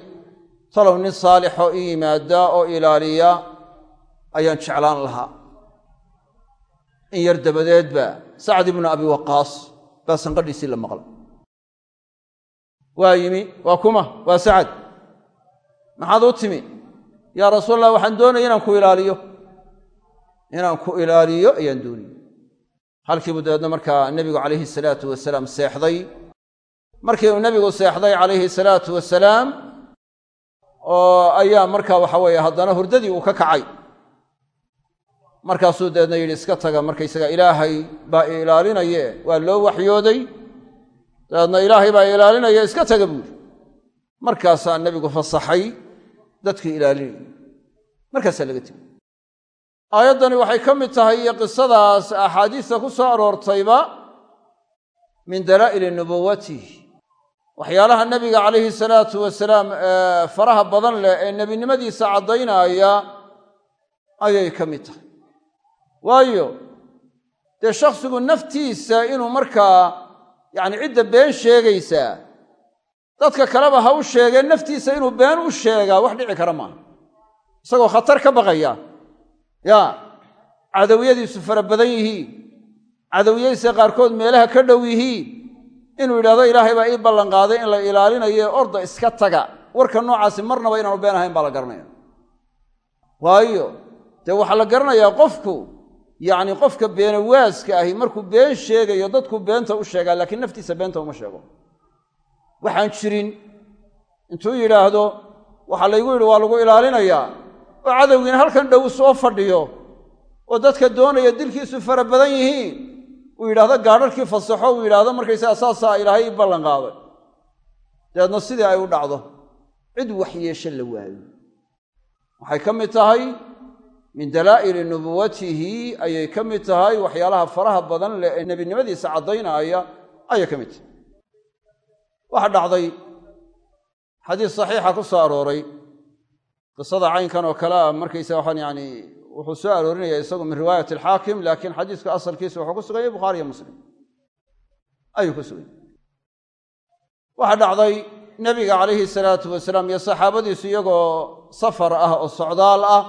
talow nin saalixoo i yimaada oo ilaaliya ayaan jeclaan lahaa. In yar dabadeedba sacd ibnu abi waqaas baa sanqadhiisii la maqlay. Waa yimi waa kuma waa sacad maxaad u timi yaa rasuul allah waxaan doonaya inaan ku ilaaliyo. Inaan ku ilaaliyo? ayaan doonaya halkiibuu dabeedna markaa nebigu calayhi salaatu wasalaam seexday. Markii uu nebigu seexday calayhi salaatu wasalaam oo ayaa markaa waxa weeye haddana hurdadii uu ka kacay markaasuu dabeedna yidhi iska taga markaysaga ilaahay baa ilaalinaye waa loo waxyooday. Dabeedna ilaahay baa ilaalinaya iska taga buuri markaasaa nebigu fasaxay dadkii ilaalinayay markaasaa laga tegey. Aayaddani waxay ka mid tahay iyo qisadaas axaadiista ku soo aroortayba min dalaa'ili nubuwatih waxyaalaha nebiga calayhi salaatu wasalaam ee faraha badan leh ee nebinimadiisa caddaynaya ayay ka mid tahay waayo. Dee shakhsigu naftiisa inuu markaa yacni cidda been sheegaysaa dadka kaleba ha u sheegeen naftiisa inuu been u sheegaa wax dhici kara maaha. Isagoo khatar ka baqaya. Yaa cadawiyadiisu fara badan yihiin. Cadawiyadiisa qaarkood meelaha ka dhow yihiin. Inuu yidhahdo ilaahay baa ii ballanqaaday in la ilaalinayo orda iska taga. Warka noocaasi marnaba inaanu been ahayn baa la garanaya waayo dee waxaa la garanayaa qofku yacni qofka beenawaaska ahi markuu been sheegayo dadku beenta u sheegaa laakiin naftiisa beenta uma sheego. Waxaan jirin intuu yidhaahdo waxaa laygu yidhi waa lagu ilaalinayaa oo cadowgiina halkan dhow soo fadhiyo oo dadka doonaya dilkiisu fara badan yihiin. Uu yidhahdo gaadharkii fasaxo uu yidhaahdo markaysaga saasaa ilaahay ii ballan qaaday sidii ay u dhacdo cid waxyeeshe la waayo. Waxay ka mid tahay min dalaa'ili nubuwatihi ayay ka mid tahay waxyaalaha faraha badan leh ee nebinimadiisa caddaynaya ayay ka mid tahay. Waxaa dhacday xadiis saxiixa ku soo arooray qisada caynkan oo kale a markaysa waxaan yani wuxuu soo aroorinaya isagu min riwaayat alxaakim laakiin xadiisku asalkiisa wuxuu ku suganyay bukhaari iyo muslim. Ayuu ku suganyay waxaa dhacday nebiga calayhi salaatu wasalaam iyo saxaabadiisu iyagoo safar ah oo socdaal ah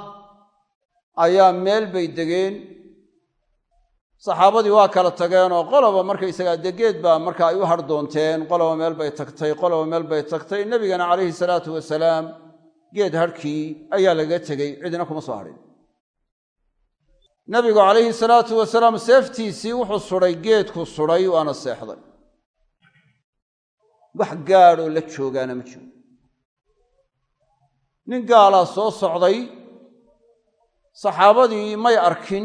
ayaa meel bay degeen. Saxaabadii waa kala tageen oo qoloba markaysagaa degeed baa marka ay u har doonteen. Qoloba meel bay tagtay qoloba meel bay tagtay. Nebigana calayhi salaatu wasalaam geed harhkii ayaa lagaga tegey. Cidina kuma soo hadhin nebigu calayhi salaatu wasalaam seeftiisii wuxuu sudhay geedku sudhay waana seexday. Wax gaadhoo la joogaana ma jiro. Nin gaalaa soo socday saxaabadii may arkin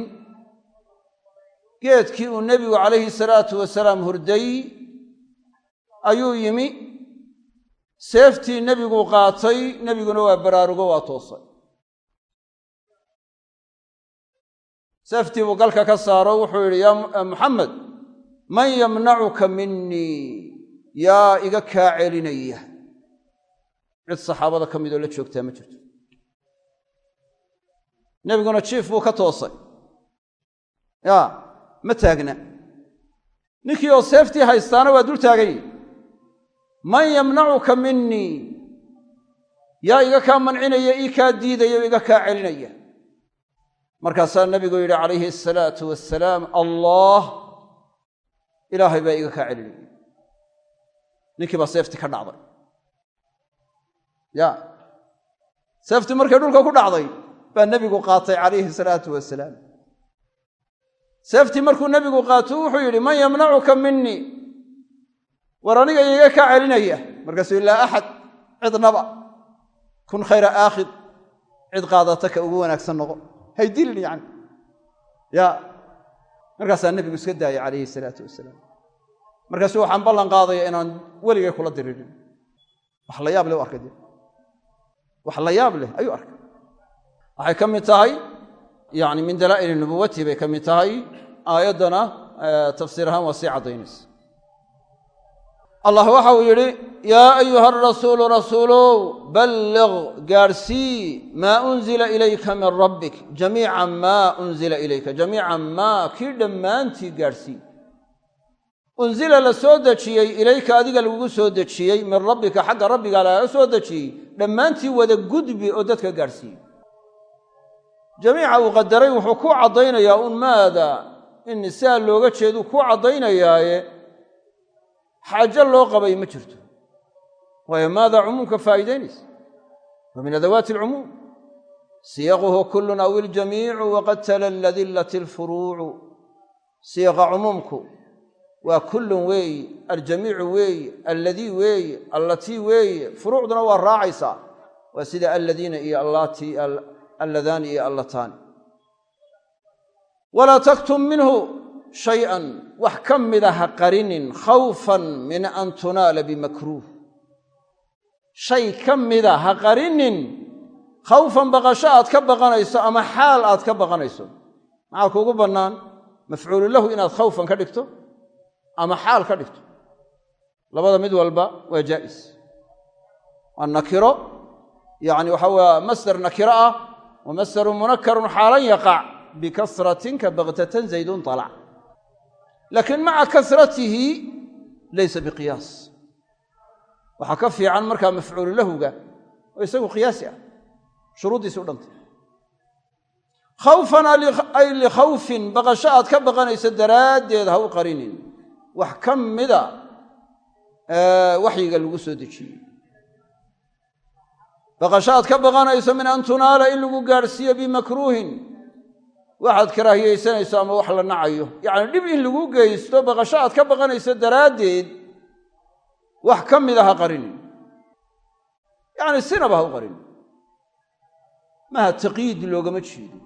geedkii uu nebigu calayhi salaatu wasalaam hurday ayuu yimi seeftii nebigu qaatay nebiguna waa baraarugo waa toosay. Seeftii buu galka ka saaro wuxuu yidhi yaa muxamed man yamnacuka minii yaa iga kaa celinaya cid saxaabada ka midoo la joogtaa ma jirto nebiguna jiif buu ka toosay. Yaa ma taagna ninkii oo seeftii haystaana waa dul taagan yihi man yamnacuka minii yaa iga kaa mancinaya ii kaa diidaya o iga kaa celinaya. Markaasaa nebigu yidhi calayhi asalaatu wassalaam allah. Ilaahay baa iga kaa celinaya. Ninkii baa seeftii ka dhacday. Ya seeftii markay dhulka ku dhacday baa nebigu qaatay calayhi salaatu wasalaam. Seeftii markuu nebigu qaato wuxuu yidhi man yamnacuka minii war aniga iga kaa celinaya. Markaasuu laa axad cidnaba kun khayra aakhid cid qaadata ka ugu wanaagsan noqo. Haydilin yani ya. Markaasaa nebigu iska daayay calayhi salaatu wasalaam. Markaasu waxaan ballan qaadaya inaan weligay kula diriirin wax la yaab leh u arkay wax la yaab leh ayuu arkay waxay ka mid tahay yani min dalaa'ili nubuwati bay ka mid tahay aayaddana tafsiir ahaan waa sii caddaynaysa allah waxa uu yidhi yaa ayuha arasuulu rasuulow balliq gaadhsii maa unzila ilayka min rabbik jamiica maa unzila ilayka jamiica maa kii dhammaantii gaadhsii unzila la soo dejiyey ilayka adiga lagugu soo dejiyey min rabbika xagga rabbiga lagaga soo dejiyey dhammaantii wada gudbi oo dadka gaadhsiiye jamiica uu qadaray wuxuu ku caddaynayaa un maada in nisaa looga jeeduu ku caddaynayaaye xaajo loo qabay ma jirto. Waayo maada cumuumka faa'iidaynaysa wa min adawaati alcumuum. Siyaquhu kullun aw iljamiicu waqad talalla dillat alfuruucu. Siiqa cumuumku waa kullun weeye aljamiicu weeye alladii weeye allatii weeye furuucduna waa raacaysaa. Waa sida alladiina iyo allaatii alladaani iyo allataani walaa taktum minhu shay-an wax ka mida ha qarinin khawfan min an tunaala bimakruuh. Shay ka mida ha qarinin khawfan baqasho aad ka baqanayso ama xaal aad ka baqanayso. Maxaa kuugu bannaan? Mafcuulu lahu inaad khawfan ka dhigto ama xaal ka dhigto. Labada mid walba waa jaa'is. Waa nakiro yacni waxa waa masdar ah wa masdarun munakarun xaalan yaqac bikasratin ka baktatan zaydun talac laakiin maca kasratihi laysa biqiyaas waxaa ka fiican markaa mafcuulu lahuga oo isagu qiyaasi ah shuruuddiisi u dhantay khawfan ay likhawfin baqasho aad ka baqanayso daraaddeed ha u qarinin wax ka mida waxyiga lagu soo dejiyey baqasho aad ka baqanayso min an tunaala in lagu gaadhsiiyo bimakruuhin. Waxaad karaahiyeysanayso ama wax la nacayo. Yacni dhib in lagu geysto baqasho aad ka baqanayso daraaddeed wax ka mida ha qarinin yacni sinaba ha u qarinin maha taqyiid loogama jeedo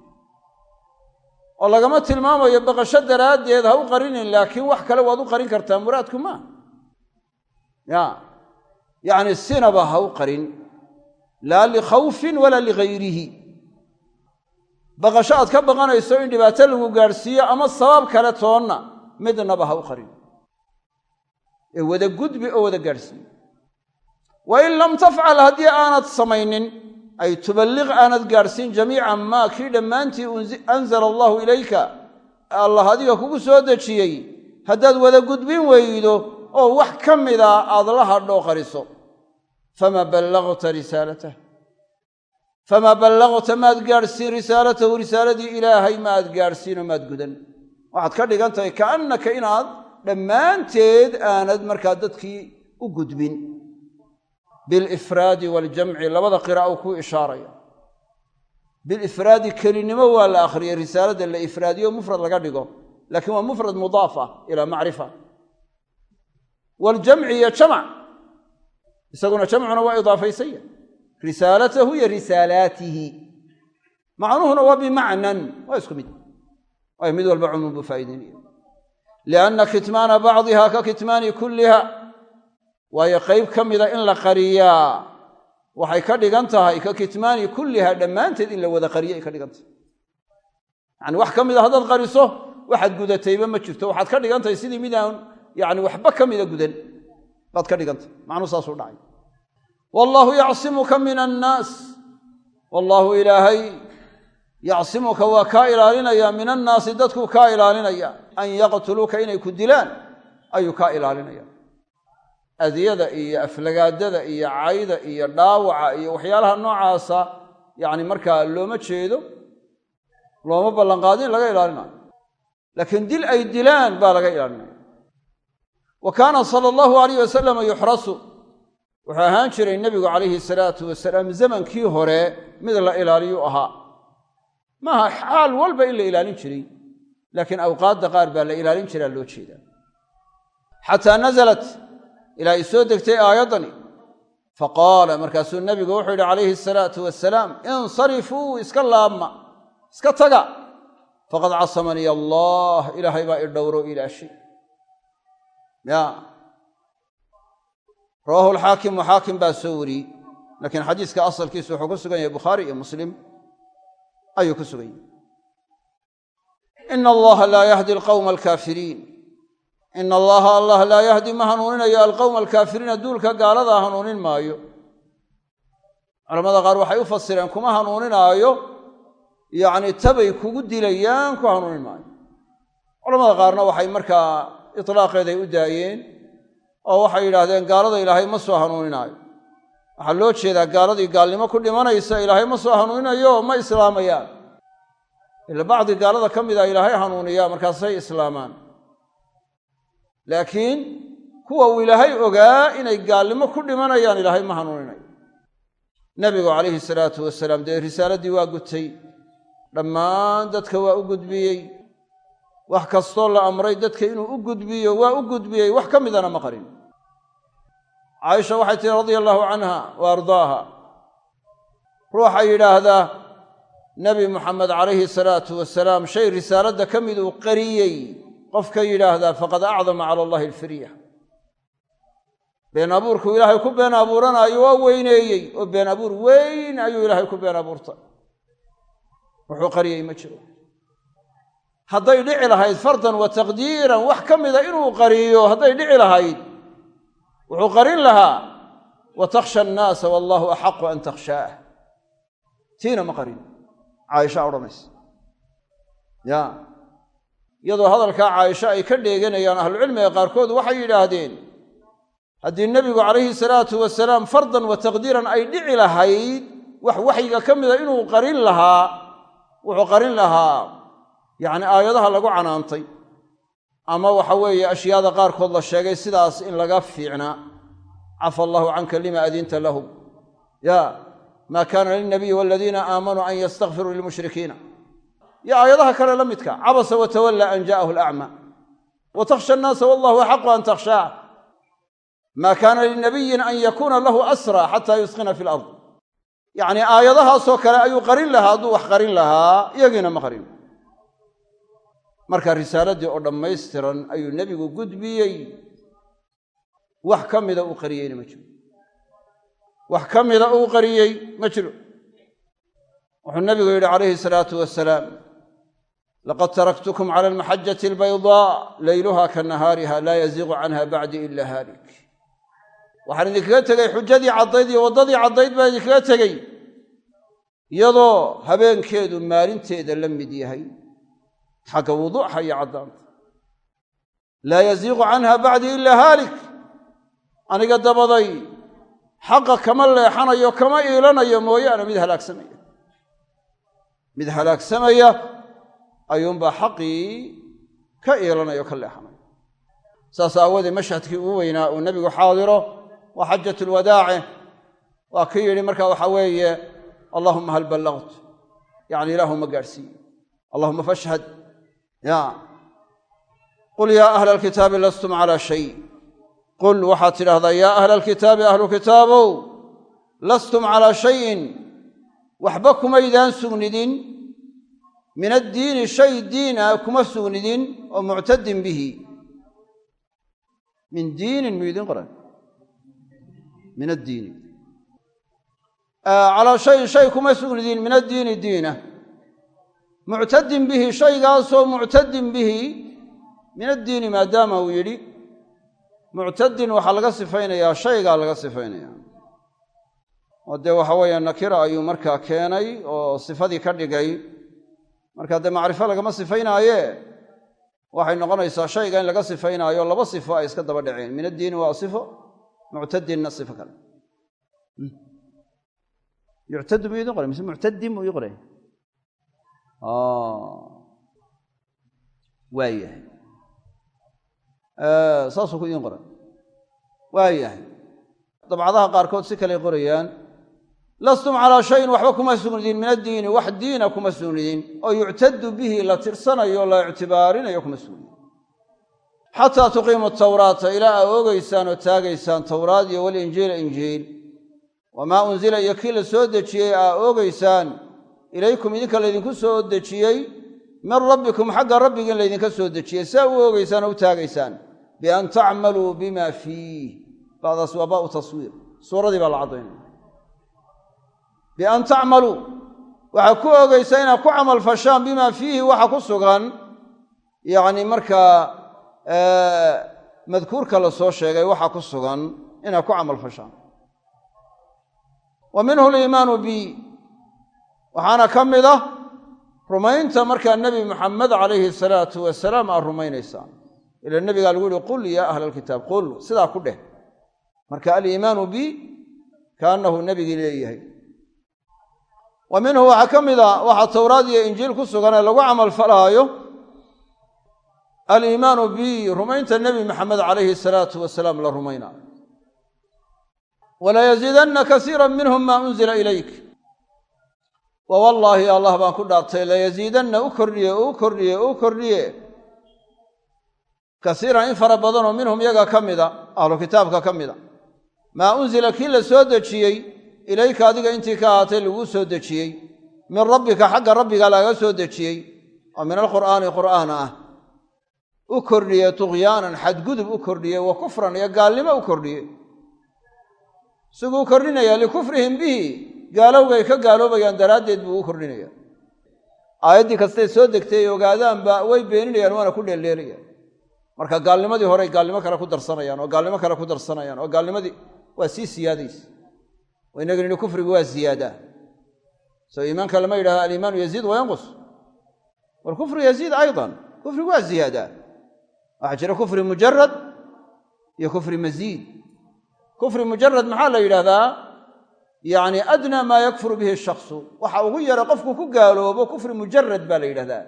oo lagama tilmaamayo baqasho daraaddeed ha u qarinin laakiin wax kale waad u qarin kartaa muraadku maa ya. Yacni sinaba ha u qarin laa likhawfin walaa ligayrihi baqasho aad ka baqanayso in dhibaato lagu gaadhsiiyo ama sabab kale toonna midnaba ha u qarin. Ee wada gudbi oo wada gaadhsiiyo wa in lam tafcal haddii aanad samaynin ay tuballiq aanad gaadhsiin jamiica maa kii dhammaantii anzala allahu ilayka allah adiga kugu soo dejiyey haddaad wada gudbin weydo oo wax ka mida aad la hadhoo qariso famaa ballagta risaalatah famaa ballagta maad gaadhsiin risaalatahu risaaladii ilaahay maad gaadhsiinoo maad gudan waxaad ka dhigan tahay kaannaka inaad dhammaanteed aanad markaa dadkii u gudbin bilifraadi waaljamci labada qira'a u kuu ishaaraya bilifraadi kelinimo waa la akhriyey risaalada la ifraadiyo mufrad laga dhigo laakiin waa mufrad mudaaf ah ilaa macrifa waaljamci iyo isaguna jamcuna waa idaafaysanya risaalatahu iyo risaalaatihi. Macnuhuna waa bimacnan waa isku mid. Waayo mid walba cumuum buu lianna kitmaana bacdiha ka kitmaani kulliha. Waayo qayb ka mida in la qariyaa waxay ka dhigan tahay ka kitmaani kulliha dhammaanteed in la wada qariyo ay ka dhigan tahay. Yacani wax ka mida haddaad qariso waxaad gudatayba ma jirto. Waxaad ka dhigan tahay sidii midaan yani waxba ka mida gudan baad ka dhigan tahay. Macnuu saasuu dhacay wallaahu yacsimuka min annaas wallaahu ilaahay yacsimuka waa kaa ilaalinaya min annaasi dadkuu kaa ilaalinaya. An yaqtuluuka inay ku dilaan ayuu kaa ilaalinaya. Adiyada iyo aflagaadada iyo cayda iyo dhaawaca iyo waxyaalaha noocaasa yacni markaa looma jeedo looma ballanqaadin laga ilaalinayo. Laakiin dil ay dilaan baa laga ilaalinaya. Wa kaana sala allahu alayh wasalama yuxrasu wuxuu ahaan jiray nebigu calayhi salaatu wasalaam zamankii hore mid la ilaaliyuu ahaa. Maaha xaal walba in la ilaalin jiray laakiin awqaadda qaar baa la ilaalin jiraa loo jeedaa. Xataa nasalat ilaa ay soo degtay aayaddani faqaala markaasuu nebigu wuxuu yidhi calayhi asalaatu wasalaam insarifuu iska laabma iska taga faqad casamanii allah ilaahay baa i dhowro ilaashay ya rawaahu alxaakimu xaakim baa soo wariyey. Laakiin xadiiska asalkiisu wuxuu ku sugan yahay bukhaari iyo muslim. Ayuu ku sugan yahay ina allaha laa yahdi alqawma alkaafiriin ina allaha allah laa yahdi ma hanuuninayo alqowma alkaafiriina duulka gaaladaa hanuunin maayo. Culamada qaar waxay u fasireen kuma hanuuninaayo yacni tabay kugu dilayaan ku hanuunin maayo. Culamada qaarna waxay markaa itlaaqeeday u daayeen oo waxay yidhaahdeen gaalada ilaahay ma soo hanuuninaayo. Waxaa loo jeedaa gaaladii gaalnimo ku dhimanaysa ilaahay ma soo hanuuninayo ma islaamayaan ila bacdi gaalada ka mida ilaahay hanuuniyaa markaasay islaamaan. Laakiin kuwa uu ilaahay ogaa inay gaalnimo ku dhimanayaan ilaahay ma hanuuninayo nebigu calayhi salaatu wasalaam dee risaaladii waa gutay. Dhammaan dadka waa u gudbiyey wax kastoo la amray dadka inuu u gudbiyo waa u gudbiyey wax ka midana ma qarin. Caaisha waxay tihi radia allaahu canha wa ardaaha. Ruuxa yidhaahdaa nebi muxamed calayhi salaatu wasalaam shay risaaladda ka mid uu qariyey. Qofka yidhaahdaa faqad acdama cala allahi alfirya. Been abuurkuu ilaahay ku been abuuranaayo waa weyneeyey. Oo been abuur weyn ayuu ilaahay ku been abuurtay wuxuu qariyey ma jiro hadday dhici lahayd fardan wa taqdiiran wax ka mida inuu qariyo hadday dhici lahayd wuxuu qarin lahaa wa takhsha annaasa wallaahu axaqu an takhshaah tiina ma qarin. Caaisha odhanaysa ya. Iyadoo hadalkaa caaisha ay ka dheeganayaan ahlucilmiga qaarkood waxay yidhaahdeen haddii nebigu calayhi salaatu wasalaam fardan wa taqdiiran ay dhici lahayd wax waxyiga ka mida inuu qarin lahaa wuxuu qarin lahaa yacni aayadaha lagu canaantay ama waxa weeye ashyaada qaarkood la sheegay sidaas in laga fiicnaa cafa allaahu canka lima adinta lahum. Ya maa kaana lilnabiyi waladiina aamanuu an yastakfiruu lilmushrikiina. Iyo aayadaha kale la midka cabasa watawalla an jaa'ahu alacmaa wa takhsha annaasa wallahu axaqu an takhshaa maa kaana linabiyin an yakuuna lahu asra xataa yusqina fi lard yacni aayadahaasoo kale ayuu qarin lahaa hadduu wax qarin lahaa iyagiina ma qarin marka risaaladii oo dhammaystiran ayuu nebigu gudbiyey. Wax ka mida uu qariyeyna ma jiro. Wax ka mida uu qariyey ma jiro. Wuxuu nebigu yidhi calayhi salaatu wasalaam laqad taraktukum cala almaxajati albaydaa layluha ka nahaariha laa yaziiqu canha bacdi ila haalik. Waxaan idinkaga tegey xujadii caddayd iyo waddadii caddayd baan idinkaga tegey iyadoo habeenkeedu maalinteeda la mid yahay xagga wuduuxa iyo caddaanta. Laa yaziiqu canha bacdi ilaa haalik. Aniga dabaday xaqa kama leexanayo kama iilanayo mooyaane mid halaagsamaya mid halaagsamaya ayuunbaa xaqii ka iilanaya o ka leexanaya saas aawoodee mashhadkii ugu weynaa uu nebigu xaadiro waa xajat lwadaace waa kii yidhi marka waxaa weeye allahuma hal ballagt yacni ilaahuma gaadhsiiye allahuma fashhad ya qul yaa ahla alkitaabi lastum calaa shay. Qul waxaad tidhaahdaa yaa ahla alkitaabi ahlu kitaabow lastum calaa shayin. Waxba kumaydaan sugnidin min addiini shay diina kuma sugnidin oo muctadin bihi. Min diinin miyuu idin qoran? Min addiini calaa shayin shay kuma sugnidin min addiini diina muctadin bihi shaygaasoo muctadin bihi min addiini maadaama uu yidhi muctadin waxaa laga sifaynayaa shaygaa laga sifaynayaa. Oo dee waxa weeye nakira ayuu markaa keenay oo sifadii ka dhigay. Marka dee macrifo lagama sifaynaaye? Waxay noqonaysaa shayga in laga sifaynaayo laba sifo ay iska daba dhaceen. Min addiini waa sifo muctadinna sifo kale. Yuctadu muu idin qoray mise muctadin waa yahay saasuu ku idiin qoray. Waa yahay dabcadaha qaarkood si kaley qorayaan. Lastum calaa shayin waxba kuma sugnidin min addiini wax diina kuma sugnidin. Oo yuctadu bihi la tirsanayo la ictibaarinayo kuma sugnidin. Xataa tuqiimu tawraata ilaa aa oogeysaan oo taagaysaan towraad iyo walinjiila injiil wamaa unzila iyo kii la soo dejiyey aa oogeysaan ilaykum idinka laydinku soo dejiyey min rabbikum xagga rabbigiin laydinka soo dejiyey. Saa u oogeysaan oo u taagaysaan. Bian tacmaluu bima fiih. Badaas waa bau taswiir. Suuradii baa la caddaynaya. Bian tacmaluu waxaa ku ogeysaa inaad ku camal fashaan bima fiihi waxa ku sugan. Yacni markaa madkuurka la soo sheegay waxa ku sugan inaad ku camal fashaan. Wa minhu aliimaanu bi waxaana ka mid ah rumaynta markaa nebi muxamed calayhi salaatu wasalaam aad rumaynaysaan. Ila nebigaa lagu yihi qul yaa ahla alkitaab qul. Sidaa ku dheh. Marka aliimaanu bi kaannahu nebigii leeyahay. Wa minhu waxaa ka mid a waxaa towraad iyo injiil ku sugan ee lagu camal falaayo aliimaanu bi rumaynta nebi maxamed calayhi salaatu wasalaam la rumaynaayo walayaziidanna kasiira minhum maa unzila ilayk wa wallaahi allah baan ku dhaartay layaziidanna u kordhiye u kordhiye u kordhiye kasiiran in fara badanoo minhum yaga ka mida ahlu kitaabka ka mida. Maa unzila kii la soo dejiyey? Ilayka adiga intii ka ahaatay laguu soo dejiyey. Min rabbika xagga rabbiga laga soo dejiyey. Oo min alqur'aani qur'aan ah. U kordhiye tuqyaanan xadgudub u kordhiye wa kufran iyo gaalnimo u kordhiye isaguu kordhinaya likufrihim bihi gaalowgay ka gaaloobayaan daraaddeed buu u kordhinaya. Aayaddii kastay soo degtay ogaadaanba way beeninayaan waana ku dheeldheelayaan marka gaalnimadii horey gaalnimo kale ku darsanayaan oo gaalnimo kale ku darsanayaan oo gaalnimadii waa sii siyaadaysa. Inaga nidhi kufrigu waa ziyaadaa soo iimaanka lama yidhahdo aliimaanu yaziid wayanqus walkufru yaziid aydan kufrigu waa ziyaadaa waxaa jira kufri mujarad iyo kufri masiid kufri mujarad maxaa la yidhahdaa yacni adnaa maa yakfuru bihi shaksu waxa ugu yara qofku ku gaaloobo kufri mujarad baa la yidhahdaa.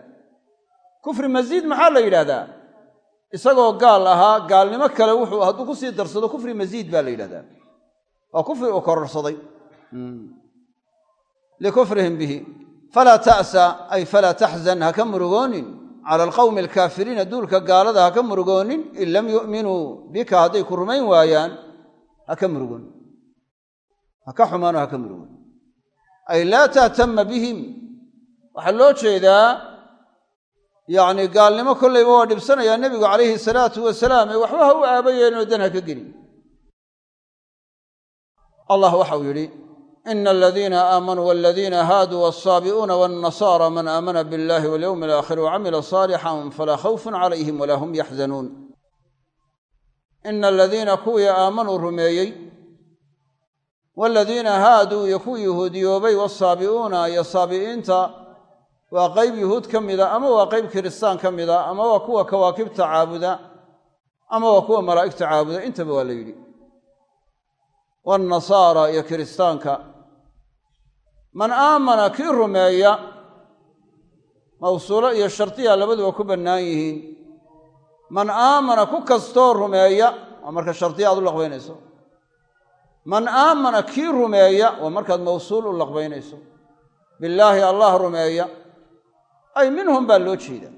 Kufri masiid maxaa la yidhahdaa? Isagoo gaal ahaa gaalnimo kale wuxuu hadduu ku sii darsado kufri masiid baa la yidhahdaa. Waa kufri uu kororsaday. Likufrihim bihi. Falaa ta'sa ay falaa taxzan ha ka murugoonin. Cala alqawmi alkaafiriina duulka gaalada ha ka murugoonin. In lam yu'minuu bika hadday ku waayaan ha ka ha ka xumaano ay laa tahtama bihim. Waxaa loo jeedaa yacni gaalnimo kollayba waa dhibsanayaa nebigu calayhi salaatu wasalaam ee waxba ha u aabayeenoo dan ha ka gelin. Allah waxau yidhi ina aladiina aamanuu waladiina haaduu walsaabi'uuna walnasaara man aamana biاllahi walyowmi alaakhir wacamila saalixan falaa khawfun calayhim walaa hum yaxzanuun ina aladiina kuwii aamanuu rumeeyey waladiina haaduu iyo kuwii yahuudiyoobay walsaabi'uuna iyo saabi'iinta waa qayb yuhuud ka mida ama waa qayb kiristaan ka mida ama waa kuwa kawaakibta caabuda ama waa kuwa malaa'igta caabuda intaba waa la yidhi waalnasaara iyo kiristaanka man aamana kii rumeeya mawsuulo iyo shardiya labaduba ku bannaan yihiin man aamana ku kastoo rumeeya waa marka shardiya aad u laqbaynayso man aamana kii rumeeya waa markaad mawsuul u laqbaynayso. Billaahi allah rumeeya. Ay minhum baa loo jeeda.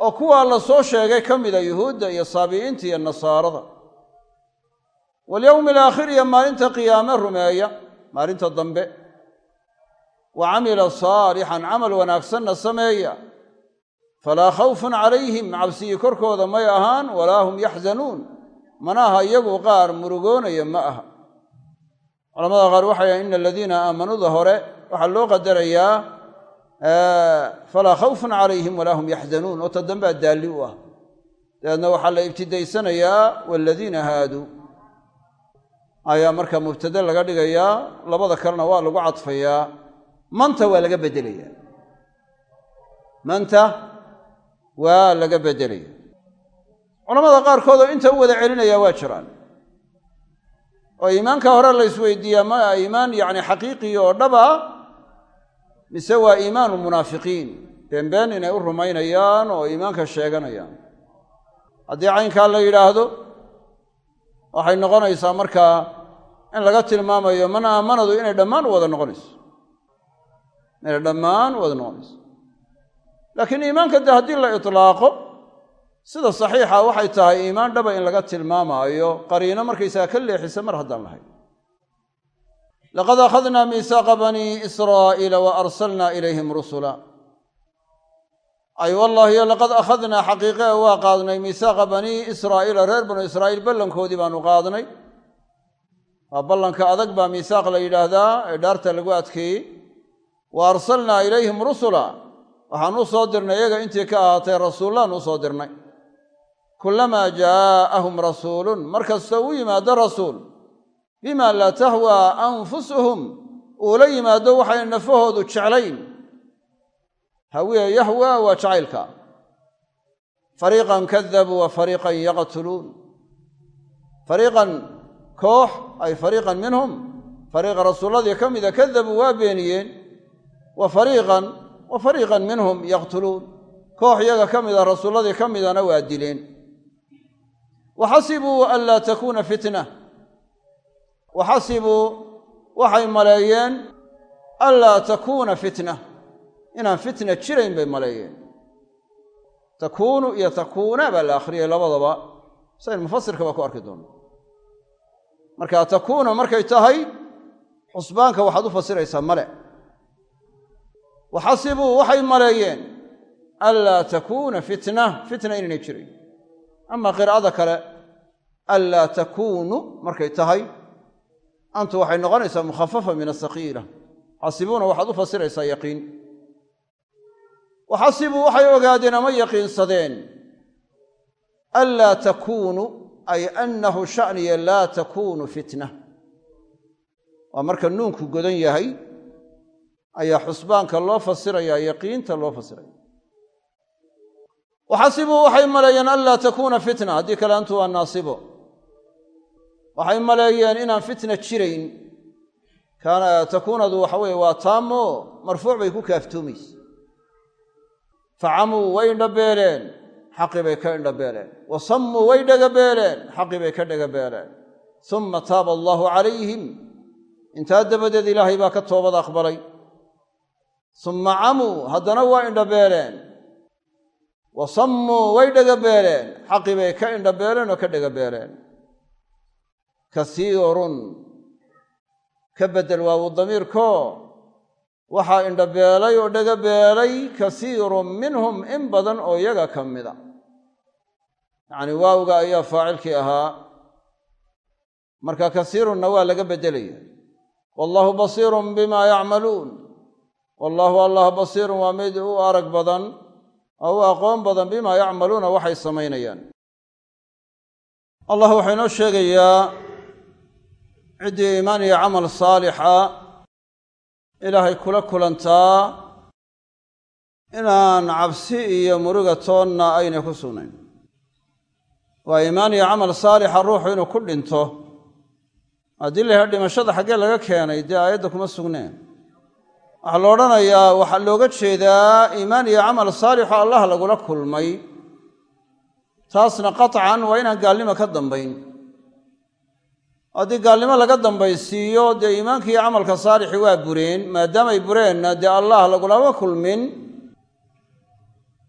Oo kuwaa la soo sheegay ka mida yuhuudda iyo saabi'iinta iyo nasaarada. Walyowmi alaakhir iyo maalinta qiyaame rumeeya maalinta dambe. Wa camila saalixan camal wanaagsanna sameeya. Falaa khawfun calayhim cabsigii korkooda may ahaan walaa hum yaxzanuun mana aha iyagu qaar murugoonaya ma aha. Culamada qaar waxay yahan ina aladiina aamanuuda hore waxaa loo qadarayaa falaa khawfun calayhim walaa hum yaxzanuun. Oo ta dambea daalli u ah. Dabeedna waxaa la ibtidaysanayaa waaladiina haaduu. Ayaa markaa mubtade laga dhigayaa labada kalena waa lagu cadfayaa. Manta waa laga beddelayaa manta waa laga beddelaya culamada qaarkood oo inta u wada celinaya waa jiraan. Oo iimaanka hore la isweydiiyaa ma iimaan yacni xaqiiqiya oo dhaba mise waa iimaanu munaafiqiin. Beenbeen inay u rumaynayaan oo iimaanka sheeganayaan. Haddii caynkaa la yidhaahdo waxay noqonaysaa markaa in laga tilmaamayo man aamanadu inay dhammaan u wada noqonayso. Inay dhammaan u wada noqonayso. Laakiin iimaanka de haddii la itlaaqo sida saxiixa waxay tahay iimaan dhaba in laga tilmaamaayo qariino markaysaga ka leexisa mar haddaan lahayn. Laqad akhadnaa miisaaqa banii israa'iila wa arsalnaa ilayhim rusula. Ay wallahiyo laqad akhadnaa xaqiiqe waa qaadnay miisaaqa banii israa'iila reer banu israa'iil ballankoodii baanu qaadnay. Waa ballanka adag baa miisaaq la yidhaahdaa ee dhaarta lagu adkeeyey. Wa arsalnaa ilayhim rusula. Waxaan u soo dirnay iyaga intii ka ahaatay rasuullaan u soo dirnay kullamaa jaa'ahum rasuulun mar kasta uu yimaado rasuul bimaa laa tahwaa anfusuhum uula yimaado waxay nafahoodu jeclayn hawiya yahwa waa jacaylka fariiqan kadabuu wa fariiqan yaqtuluun fariiqan koox ay fariiqan minhum fariiqa rasuulladii ka mida kadabuu waa beeniyeen wa fariiqan wa fariiqan minhum yaqtuluun koox iyaga ka mida rasuulladii ka midana waa dileen wa xasibuu an laa takuuna fitna wa xasibuu waxay maleeyeen anlaa takuuna fitna inaan fitna jirayn bay maleeyeen takuunu iyo takuuna baa la akhriyay labadaba sayn mufasirkaba ku arki doonno marka takuuna markay tahay xusbaanka waxaad u fasiraysaa male wa xasibuu waxay maleeyeen anlaa takuuna fitna fitna inaynay jirayn ama qiraa'ada kale anlaa takuunu markay tahay antu waxay noqonaysaa mukhafafa min asakiila xasibuuna waxaad u fasiraysaa yaqiin wa xasibuu waxay ogaadeen ama yaqiinsadeen anlaa takuunu ay annahu sha'niya laa takuunu fitna waa marka nuunku godan yahay ayaa xusbaanka loo fasirayaa yaqiinta loo fasiraya. wa xasibuu waxay maleeyeen anlaa takuuna fitna haddii kale antu waa naasibo waxay maleeyeen inaan fitna jirayn. Takuunadu waxa weeye waa taamo marfuuc bay ku kaaftoomaysa. Facamuu way indhabeeleen xaqii bay ka indhabeeleen. Wa sammuu way dhagabeeleen xaqii bay ka dhagabeeleen. Summa taaba allaahu calayhim. Intaa dabadeed ilaahay baa ka toobad aqbalay. Summa camuu haddana waa indhabeeleen. Wa sammuu way dhagabeeleen xaqii bay ka indhabeeleen oo ka dhagabeeleen kasiirun ka beddel waawu damiirko. Waxaa indhabeelay oo dhagabeelay kasiirun minhum in badan oo yaga ka mida yacni waawga ayaa faacilkii ahaa. Marka kasiirunna waa laga beddelaya wallaahu basiirun bimaa yacmaluun. Wallaahu allah basiirun waa mid u arag badan oo u aqoon badan bimaa yacmaluuna waxay samaynayaan. Allah waxaa inoo sheegayaa ciddii iyo camal saalixa ilaahay kula kulantaa inaan cabsi iyo muruga toonna aynay ku sugnayn. Waa iimaan iyo camal saalixa ruuxu inuu ku dhinto. Haddii la dhimashada xaggee laga keenay dee aayadda kuma sugneen. Waxaa la odhanayaa waxaa looga jeedaa iimaan iyo camal saalixo allah lagula kulmay. Taasna qaطcan waa inaan gaalnimo ka dambayn haddii gaalnimo laga dambaysiiyo dee iimaanka iyo camalka saalixi waa bureen maadaamay bureenna dee allah lagulama kulmin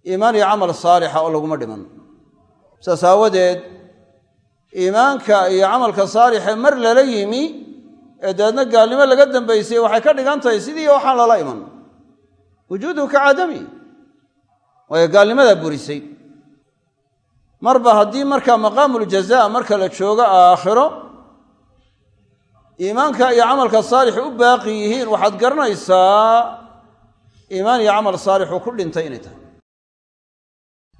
iimaan iyo camal saalixa oo laguma dhiman. Saas aawadeed iimaanka iyo camalka saalixe mar lala yimi ee dabeedna gaalnimo laga dambaysay waxay ka dhigan tahay sidii waxaan lala iman. Wujuuduhu ka cadami waayo gaalnimadaa burisay. Marba haddii marka maqaamuljazaa marka la joogo aakhiro iimaanka iyo camalka saalixu u baaqi yihiin waxaad garanaysaa iimaan iyo camal saalixuu ku dhintay inay tahay.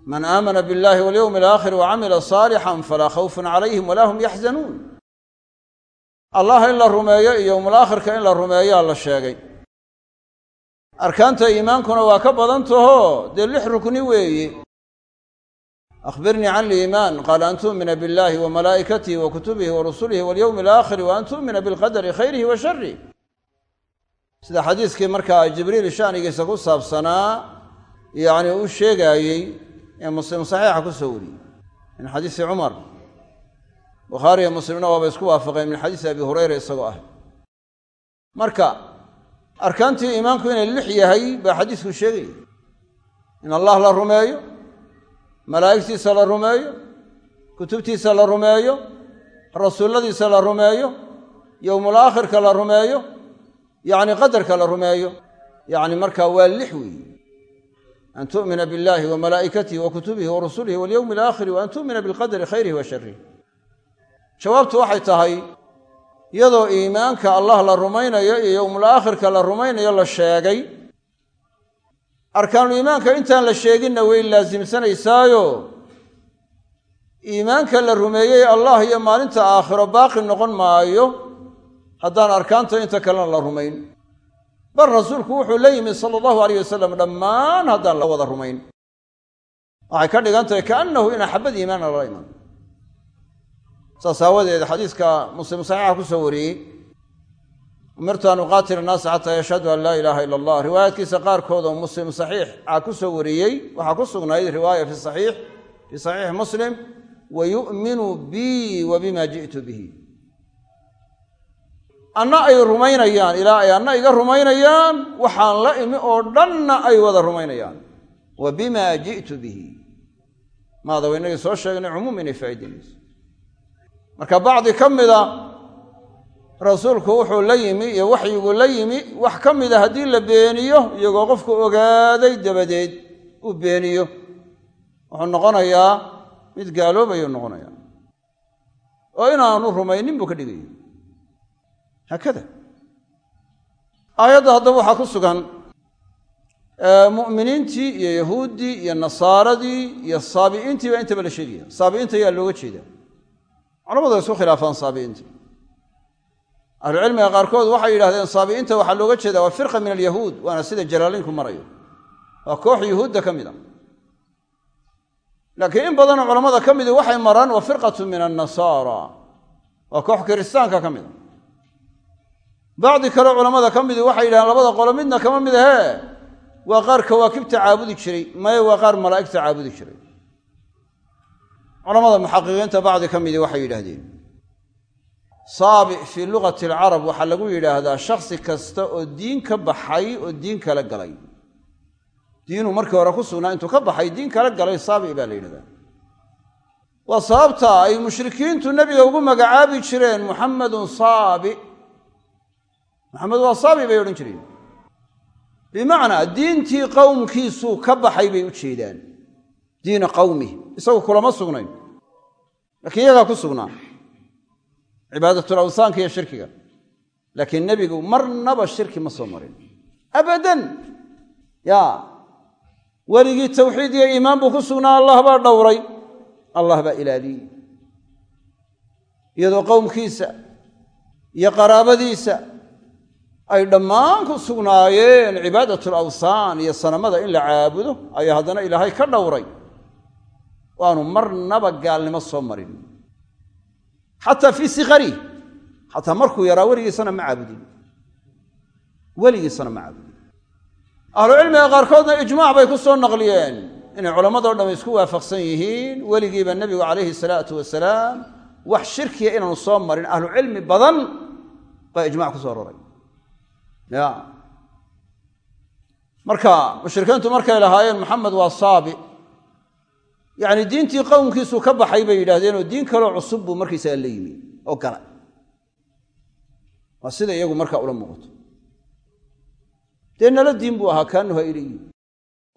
Man aamana biاllahi walyowmi alaakhir wacamila saalixan falaa khawfun calayhim walaa hum yaxzanuun allah in la rumeeyo iyo yowmulaakhirka in la rumeeyaa la sheegay. Arkaanta iimaankuna waa ka badan taho dee lix rukni weeye akhbirnii can liimaan qaala an tu'mina biاllahi wa malaa'ikatihi wa kutubihi wa rusulihi walyowmi alaakhiri wa an tu'mina bilqadari khayrihi wa sharih sida xadiiskii markaa jibriil shanigiisa ku saabsanaa yacni uu sheegaayey ee muslim saxiixa ku soo wariyey min xadiisi cumar bukhaariyo muslimna waaba isku waafaqeen min xadiisi abi hureyra isagoo ah marka arkaantii iimaanku inay lix yahay baa xadiisku sheegaya in allah la rumeeyo malaa'igtiisa la rumeeyo kutubtiisa la rumeeyo rasuulladiisa la rumeeyo yowmul aakhirka la rumeeyo yacni qadarka la rumeeyo. Yacni markaa waa lix weeye. An tu'mina biاllahi wa malaa'ikatihi wa kutubihi wa rusulihi walyowmi alaakhiri wa an tu'mina bilqadari khayrihi wa sharih jawaabtu waxay tahay iyadoo iimaanka allah la rumaynayo iyo yowmul aakhirka la rumaynayo la sheegay arkaanul iimaanka intaan la sheeginna way laasimsanaysaayo iimaanka la rumeeyey allah iyo maalinta aakhiro baaqi noqon maayo haddaan arkaanta inta kalena la rumayn. Bal rasuulku wuxuu la yimid sala allahu alayh wasalam dhammaan haddaan la wada rumayn. Waxay ka dhigan tahay kaannahu in axabad iimaana lala iman. Saas aawadeed xadiiska muslim saxiixa ku soo wariyey umirtu an uqaatila annaasa xataa yashhadu an laa ilaaha ila allah. Riwaayaadkiisa qaarkood oo muslim saxiixa ku soo wariyey waxaa ku sugnayd riwaaya fi saxiix fii saxiixi muslim wa yu'minu bii wa bima ji'tu bihi. Anna ay rumaynayaan ilaa ay anna iga rumaynayaan waxaan la imi oo dhanna ay wada rumaynayaan. Wa bima ji'tu bihi. Maada wa inagii soo sheegnay cumuum inay faa'idaynayso marka rasuulku wuxuu la yimi iyo waxyigu la yimi wax ka mida haddii la beeniyo iyagoo qofku ogaaday dabadeed uu beeniyo. Wuxuu noqonayaa mid gaaloobayuu noqonaya. Oo inaanu rumaynin buu ka dhigaya haakada aayadda haddaba waxaa ku sugan mu'miniintii iyo yahuuddii iyo nasaaradii iyo saabi'iintii baa intaba la sheegaya. Saabi'iinta ayaa looga jeedaa. Culamadu way isku khilaafaan saabi'iinta ahlucilmiga qaarkood waxay yidhahdeen saabi'iinta waxaa looga jeedaa waa firqa min alyahuud waana sida jalaaliinku marayo. Waa koox yuhuudda ka mid a laakiin in badanoo culammada ka midi waxay maraan wa firqatu min annasaara. Waa koox kiristaanka ka mid a bacdi kaleo culammada ka midi waxay yidhahdeen labada qolo midna kama mid ahee. Waa qaar kawaakibta caabudi jiray maye waa qaar malaa'igta caabudi jiray. Culamada muxaqiqiinta waxay yidhaahdeen saabi fii lugati alcarab waxaa lagu yidhaahdaa shaksi kasta oo diin ka baxay oo diin kala galay. Diinuu markii hore ku sugnaa intuu ka baxay diin kala galay saabi baa la yidhahdaa. Waa sababta ay mushrikiintu nebiga ugu magacaabi jireen muxamedun saabi maxamed waa saabi bay odhan jireen. Bimacnaa diintii qowmkiisuu ka baxay bay u jeedaan. Diina qawmih isagu kulama sugnayn. Laakiin iyagaa ku sugnaa cibaadatul awsaanka iyo shirkiga. Laakiin nebigu marnaba shirki ma soo marin. Abadan! Ya! Weligii tawxiid iyo iimaan buu ku sugnaa allah baa dhowray. Allah baa ilaaliyey iyadoo qowmkiisa iyo qaraabadiisa ay dhammaan ku sugnaayeen cibaadatul awsaan iyo sanamada in la caabudo ayaa haddana ilaahay ka dhowray. Waanu marnaba gaalnimo soo marin xataa fii sikarih xataa markuu yaraa weligiisana ma caabudin. Weligiisana ma caabudin. Ahlucilmiga qaarkoodna ijmaac bay ku soo naqliyeen inay culammadoo dham isku waafaqsan yihiin weligiiba nebigu calayhi salaatu wasalaam wax shirkiya inaanu soo marin ahlucilmi badan baa ijmac ku soo roray ya marka mushrikiintu markay lahaayeen maxamed waa saabi yacni diintii qowmkiisuu ka baxay bay yidhahdeen oo diin kaloo cusub buu markaysaga la yimi oo gala. Waa sida iyagu markaa ula muuqato. Dee nala diin buu ahaa kaanuha ilayhi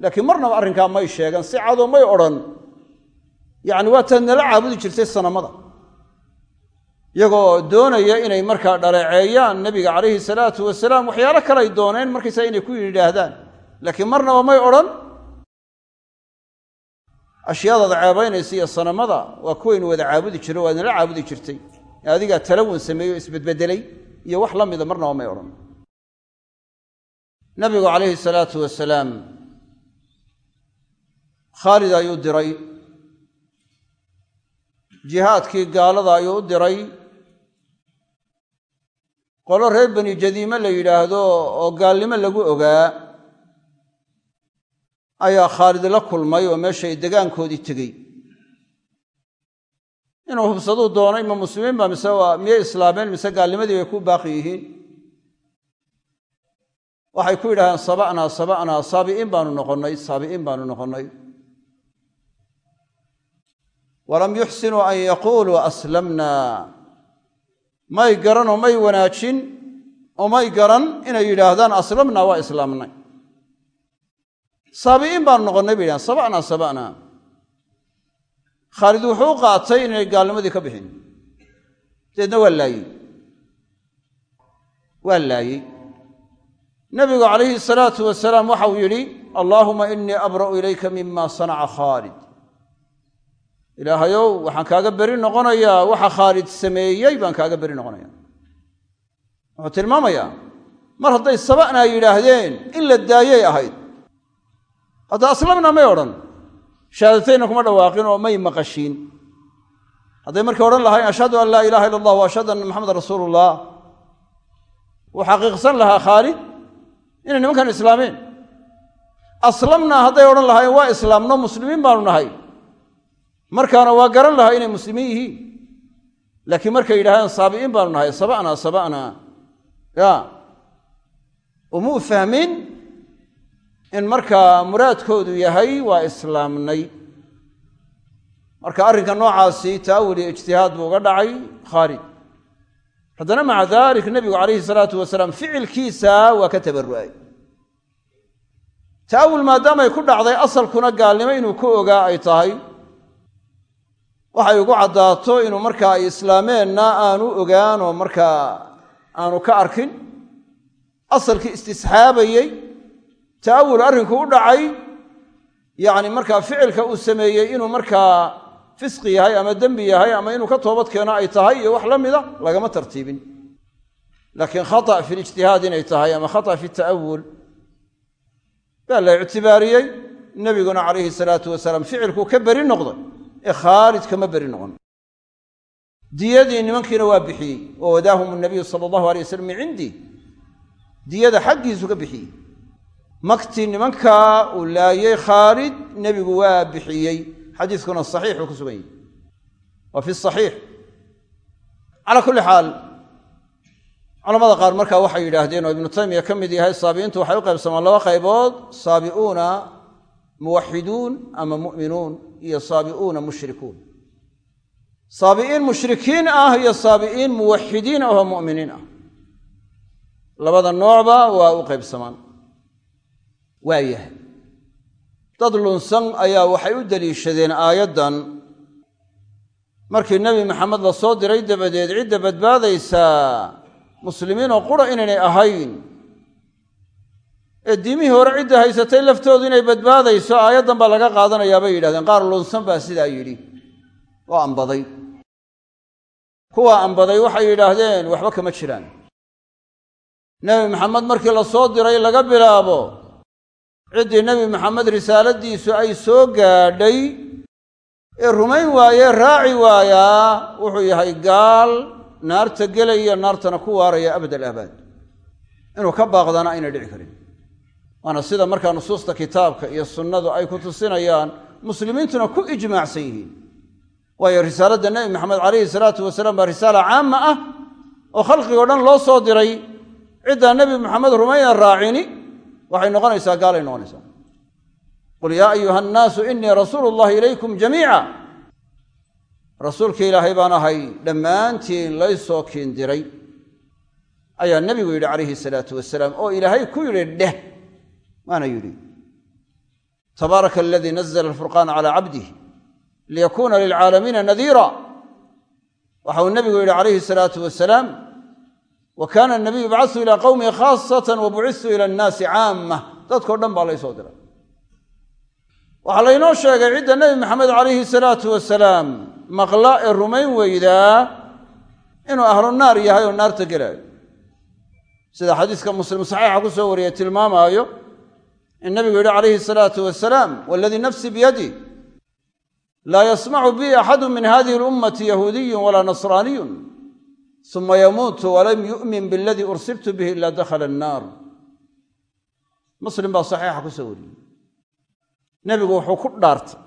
laakiin marnaba arrinkaa may sheegan si cadoo may odhan. Yacni waa taad nala caabudi jirtay sanamada. Iyagoo doonaya inay markaa dhaleeceeyaan nebiga calayhi salaatu wasalaam waxyaalo kalay dooneen markaysaa inay ku yidhaahdaan. Laakiin marnaba may odhan ashyaadaada ceebaynaysa iyo sanamada waa kuwaynu wada caabudi jiro waad nala caabudi jirtay. Adigaa talawun sameeyey oo isbedbedelay iyo wax la mida marnaba may odhan. Nabigu calayhi salaatu wasalaam khaalid ayuu diray. Jihaadkii gaalada ayuu u diray. Qolo reer bani jadiime la yidhaahdo oo gaalnimo lagu ogaa ayaa khaalid la kulmay oo meeshay degaankoodii tegey. Inuu hubsaduu doonay ma muslimiin ba mise waa miyay islaameen mise gaalnimadii bay ku baaqi yihiin? Waxay ku yidhahdeen saba'naa saba'naa saabi'iin baanu noqonnay saabi'iin baanu noqonnay. Walam yuxsinuu an yaquuluu aslamna. May garan oo may wanaajin oo may garan inay yidhaahdaan aslamna waa islaamnay saabi'iin baanu noqonnay bay yidhahdeen saba'naa saba'naa khaalid wuxuu qaatay inay gaalnimadii ka bixin. Deedna waa laayey waa laayey nabigu calayhi salaatu wasalaam waxa uu yidhi allaahuma inii abra'u ilayka mima sanaca khaalid. Ilaahayow waxaan kaaga beri noqonayaa waxa khaalid sameeyey baan kaaga beri noqonaya. Wuxuu tilmaamayaa mar hadday saba'naa yidhaahdeen in la daayay ahayd hadda aslamna may odhan shahaadateynna kuma dhawaaqin oo may maqashiin. Hadday markii odhan lahayn ashhadu an laa ilaha illa allah wa anna maxamedan rasuulullah wuu xaqiiqsan lahaa khaalid inay nimankan islaameen. Aslamnaa hadday odhan lahayn waa islaamno muslimiin baanu nahay. Markaana waa garan lahaa inay muslimiin yihiin. Laakiin markay yidhahdeen saabi'iin baanu nahay saba'naa saba'naa ya umuu fahmin in markaa muraadkoodu yahay waa islaamnay. Marka arrinka noocaasi taawul iyo ijtihaad buu uga dhacay khaalid. Haddana maca dalik nebigu calayhi salaatu wasalaam ficilkiisa waa ka tabarru'ay. Taawul maadaamay ku dhacday asalkuna gaalnimo inuu ku ogaa ay tahay. Waxay ugu caddaato inuu markaa ay islaameenna aanu ogaan oo markaa aanu ka arkin. Asalkii istisxaabayey ta'awul arrinku u dhacay yacni markaa ficilka uu sameeyey inuu markaa fisqi yahay ama dembi yahay ama inuu ka toobad keeno ay tahay iyo wax la mida lagama tartiibin. Laakiin khata' fi lijtihaad inay tahay ama khata' fi ta'awul baa la ictibaariyey. Nebiguna calayhi salaatu wasalaam ficilkuu ka beri noqday ee khaalid kama beri noqon. Diyadii nimankiina waa bixiyey wa wadaahum nabiyu sala allahu alay wasalam min cindih diyada xaggiisu ka bixiyey maktii nimankaa uu laayey khaalid nebigu waa bixiyey. Xadiiskuna saxiix uu ku sugan yahy waa fi saxiix. Calaa kulli xaal qaar markaa waxay yidhaahdeen oo ibnu taymiya ka mid yahay saabi'iintu waxay u qaybsamaan laba qaybood saabi'uuna muwaxiduun ama mu'minuun iyo saabi'uuna mushrikuun. Saabi'iin mushrikiin ah iyo saabi'iin muwaxidiin ah oo mu'miniin ah. Labada noocba waa u qaybsamaan waa yahay. Dad lunsan ayaa waxay u deliishadeen aayaddan. Markii nebi maxamed la soo diray dabadeed cidda badbaadaysaa muslimiinoo qura inaynay ahayn. Ee diimihii hore cidda haysatay laftoodu inay badbaadayso aayaddan baa laga qaadanayaa bay yidhahdeen. Qaar lunsan baa sidaa yidhi. Oo ambaday. Kuwa ambaday waxay yidhaahdeen waxba kama jiraan. Nebi maxamed markii la soo diray laga bilaabo ciddii nebi maxamed risaaladiisu ay soo gaadhay. Ee rumayn waayee raaci waayaa wuxuu yahay gaal naarta gelaya naartana ku waaraya abad alaabaad inuu ka baaqdana aynay dhici karin. Waana sida markaa nusuusta kitaabka iyo sunnadu ay ku tusinayaan muslimiintuna ku ijmaacsan yihiin. Waayo risaaladda nebi maxamed calayhi salaatu wasalaam baa risaala caama ah oo khalqigoo dhan loo soo diray. Ciddaa nebi maxamed rumayna raacini waxay noqonaysaa gaalay noqonaysaa. Qul yaa ayuha annaasu inii rasuulu llahi ilaykum jamiica. Rasuulka ilaahay baan ahay dhammaantiin laysoo kiindiray ayaa nebigu yidhi calayhi salaatu wasalaam oo ilaahay ku yidhi dheh waana yidhi. Tabaaraka aladii nazla alfurqaana calaa cabdih liyakuuna lilcaalamiina nadiira. Waxa uu nebigu yidhi calayhi salaatu wasalaam wa kaana anabiyu yubcasu ilaa qowmihi khaasatan wa bucistu ila annaasi caamma dadkao dhan baa laysoo diray waxaa laynoo sheegay cidda nebi maxamed calayhi salaatu wasalaam maqla ee rumayn weydaa inuu ahlu naar yahay oo naarta gelaayo. Sida xadiiska muslim saxiixa ku soo wariyey tilmaamaayo in nabigu yidhi calayhi salaatu wasalaam waladii nafsi biyadi laa yasmacu bi axadu min hadihi alummati yahuudiyun walaa nasraaniyun suma yamuutu walam yu'min biladii ursiltu bihi ila dakhala annaar. Muslim baa saxiixa ku soo wariyey. Nebigu wuxuu ku dhaartay.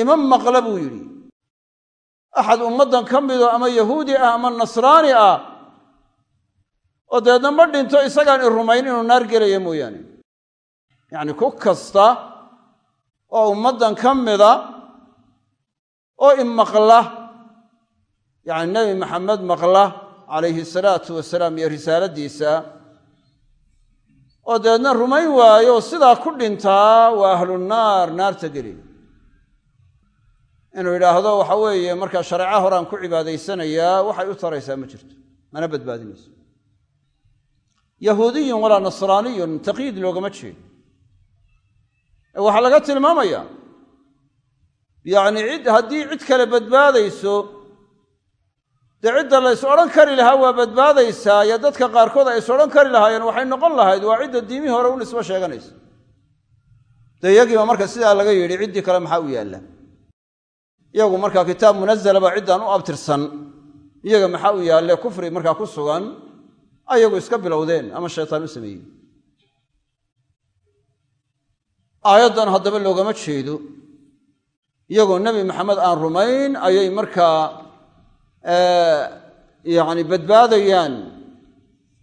Ima maqla buu yidhi axad ummaddan ka mido ama yahuudi ah ama nasraani ah oo dabeedna ma dhinto isagaan i rumayn inuu naar gelaya mooyaane. Yacni ku kasta oo ummaddan ka mida oo i yacni nebi maxamed maqla calayhi salaatu wasalaam iyo risaaladiisa. Oo dabeedna rumayn waayo oo sidaa ku dhintaa waa ahlunaar naarta geli. Inuu yidhaahdo waxa weeye markaa shareeco horaan ku cibaadaysanayaa waxay u taraysaa ma jirto mana badbaadinayso. Yahuudiyun walaa nasraaniyun taqyiid loogama jeedo ee waxaa laga tilmaamayaa yacni cid haddii cid kale badbaadayso dee cidda la ys odhan kari lahaa waa badbaadaysaa iyo dadka qaarkood ay is odhan kari lahaayeen waxay noqon lahayd waa cidda diimihii hore u nisbo sheeganaysa dee iyagiiba marka sidaa laga yidhi ciddii kale maxaa u yaalla? Iyagu markaa kitaab munazalaba ciddaan u abtirsan. Iyaga maxaa u yaalle kufri markaa ku sugan ayagu iska bilowdeen ama shaytaan u sameeyey. Aayaddan haddaba loogama jeedo. Iyagoo nebi maxamed aan rumayn ayay markaa yacni badbaadayaan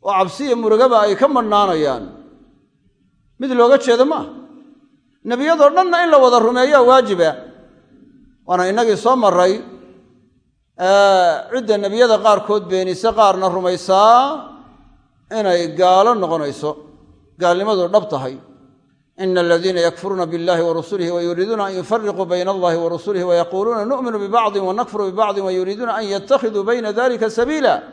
oo cabsiya murugaba ay ka madhnaanayaan mid looga jeedo maaha nebiyadoo dhanna in la wada rumeeyaa waajiba. Waana innagii soo maray cidda nebiyada qaarkood beenise qaarna rumaysaa inay gaalo noqonayso. Gaalnimadu dhab tahay ina aladiina yakfuruuna biاllahi warusulihi wayuriiduuna an yufariquu bayna allahi wa rusulihi wayaquuluuna nu'minu bibacdin wanakfuru bibacdin wayuriiduuna an yattakhiduu bayna dalika sabiila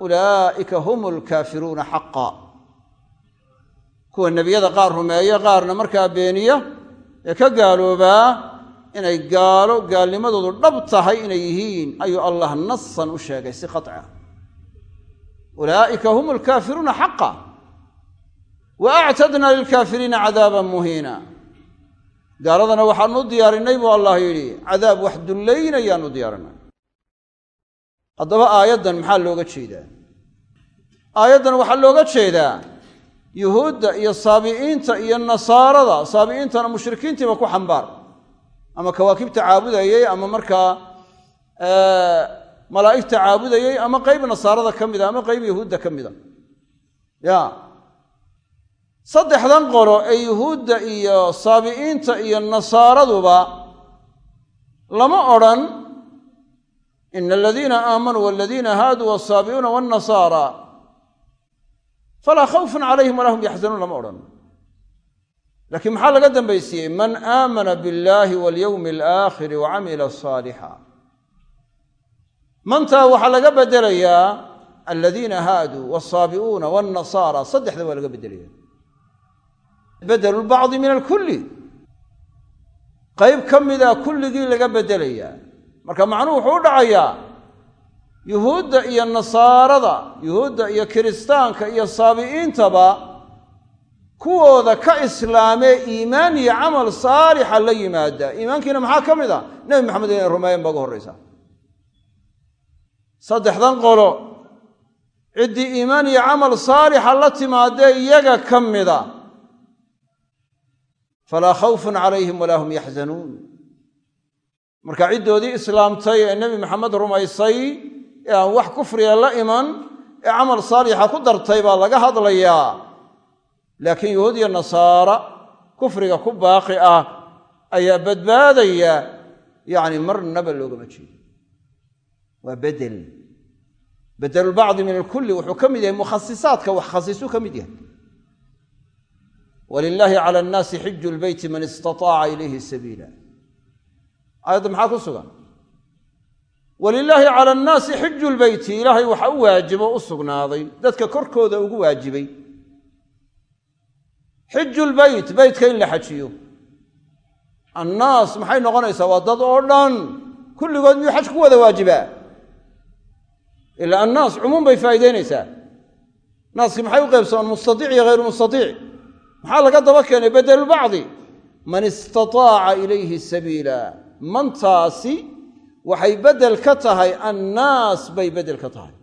ulaa'ika hum lkaafiruuna xaqa kuwa nebiyada qaar rumeeya qaarna markaa beeniya ee ka gaaloobaa inay gaalo gaalnimadoodu dhab tahay inay yihiin ayuu allah nasan u sheegay si qaطca ulaa'ika hum alkaafiruuna xaqa wa actadna lilkaafiriina cadaaban muhiina gaaladana waxaanu u diyaarinay buu allah yidhi cadaab wax dullaynayaanu u diyaarinay haddaba aayaddan maxaa looga jeedaa aayaddan waxaa looga jeedaa yuhuudda iyo saabi'iinta iyo nasaarada saabi'iintana mushrikiintiiba ku xambaar ama kawaakibta caabudayey ama markaa malaa'igta caabudayey ama qayb nasaarada ka mida ama qayb yahuudda ka mida ya saddexdan qolo ee yuhuudda iyo saabi'iinta iyo nasaaraduba lama odrhan ina aladiina aamanuu waladiina haaduu walsaabi'uuna walnasaara falaa khawfun calayhim walaa hum yaxzanuun lama odhan. Laakiin maxaa laga dambaysiiyey man aamana biاllahi walyowmi alaakhiri wa camila saalixa mantaa waxaa laga bedelayaa aladiina haaduu walsaabi'uuna walnasaara saddexda waa laga bedelaya bedelu lbacdi min alkulli. Qayb ka mida kulligii laga bedelayaa. Marka macnuhu wuxuu u dhacayaa yuhuudda iyo nasaarada yuhuudda iyo kiristaanka iyo saabi'iintaba kuwooda ka islaamee iimaan iyo camal saalixa la yimaada. Iimaankiina maxaa ka mid a nebi maxamed inay rumeeyeen baa uga horraysa. Saddexdan qolo ciddii iimaan iyo camal saalixa la timaadee iyaga ka mida falaa khawfun calayhim walaa hum yaxzanuun marka ciddoodii islaamtay ee nebi maxamed rumaysay ee aan wax kufriga la iman ee camal saalixa ku dartay baa laga hadlayaa. Laakiin yahuud iyo nasaara kufriga ku baaqi ah ayaa badbaadaya yacni marnaba loogama jeedo. Waa bedel. Bedelulbacdi min alkulli wuxuu ka mid yahay mukhasisaadka wax khasisuu ka mid yahay walilaahi cala annaasi xiju lbeyti man istataaca ilayhi sabiila. Aayadda maxaa ku sugan? Walilaahi cala annaasi xiju lbeyti ilaahay waxa u waajibo u sugnaaday dadka korkooda ugu waajibay. Xiju lbeyt beytka in la xajiyo. Annaas maxay noqonaysaa? Waa dad oo dhan kulligood miyuu xaj ku wada waajibaa? Ila annaas cumuum bay faa'iideynaysaa naaskii maxay u qaybsamaan mustaiic iyo maxaa laga daba keenay? Bedelubacdi man istataaca ilayhi sabiila. Mantaasi waxay bedel ka tahay annaas bay bedel ka tahay.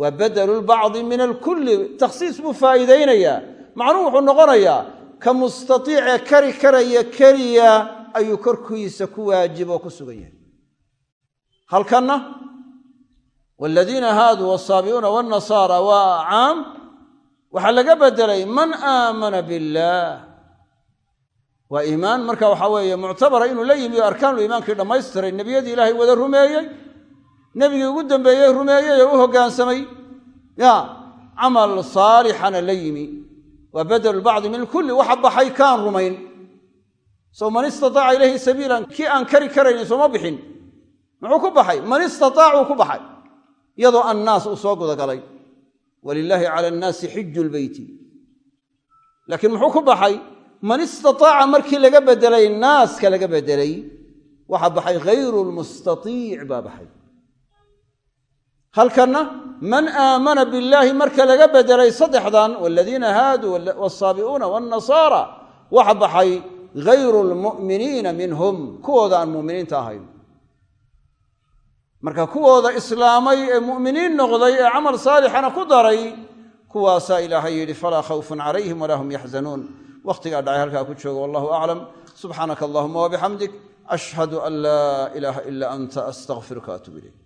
Waa bedelulbacdi min alkulli. Takhsiis buu faa'iidaynayaa. Macnuhu wuxuu noqonayaa ka mustaiicee kari karaya keliya ayuu korkiisa ku waajib oo ku sugan yahay. Halkanna waladiina haaduu wasaabi'uuna waalnasaara waa caam waxaa laga bedelay man aamana billaah waa iimaan marka waxaa weeye muctabara inuu la yimi o arkaanul iimaankii dhammaystiray nebiyadii ilaahay wada rumeeyey nebigii ugu dambeeyey rumeeyey oo u hoggaansamay ya camal saalixana la yimi. Waa bedelulbacdi min kulli waxa baxay kaan rumayn. Sow man istataaca ilayhi sabiilan kii aan kari karaynin sooma bixin. Muxuu ku baxay? Man istataacuu ku baxay. Iyadoo annaas uu soo gudagalay walilaahi cala annaasi xiju lbeyti laakiin muxuu ku baxay? Man istataaca markii laga bedelay naaska laga bedelay waxa baxay hayru lmustaiic baa baxay. Halkanna man aamana billaahi marka laga bedelay saddexdan waladiina haaduu walsaabi'uuna walnasaara waxa baxay hayru lmu'miniina minhum kuwooda aan mu'miniinta ahayn marka kuwooda islaamay ee mu'miniin noqday ee camal saalixana ku daray kuwaasaa ilaahay yidhi falaa khawfun calayhim walaa hum yaxzanuun wakhtigaa dhacay halkaa ku jooga wallahu aclam subxaanaka allahuma wabixamdik ashhadu an laa ilaaha ila anta astaqfiruka atub ilayk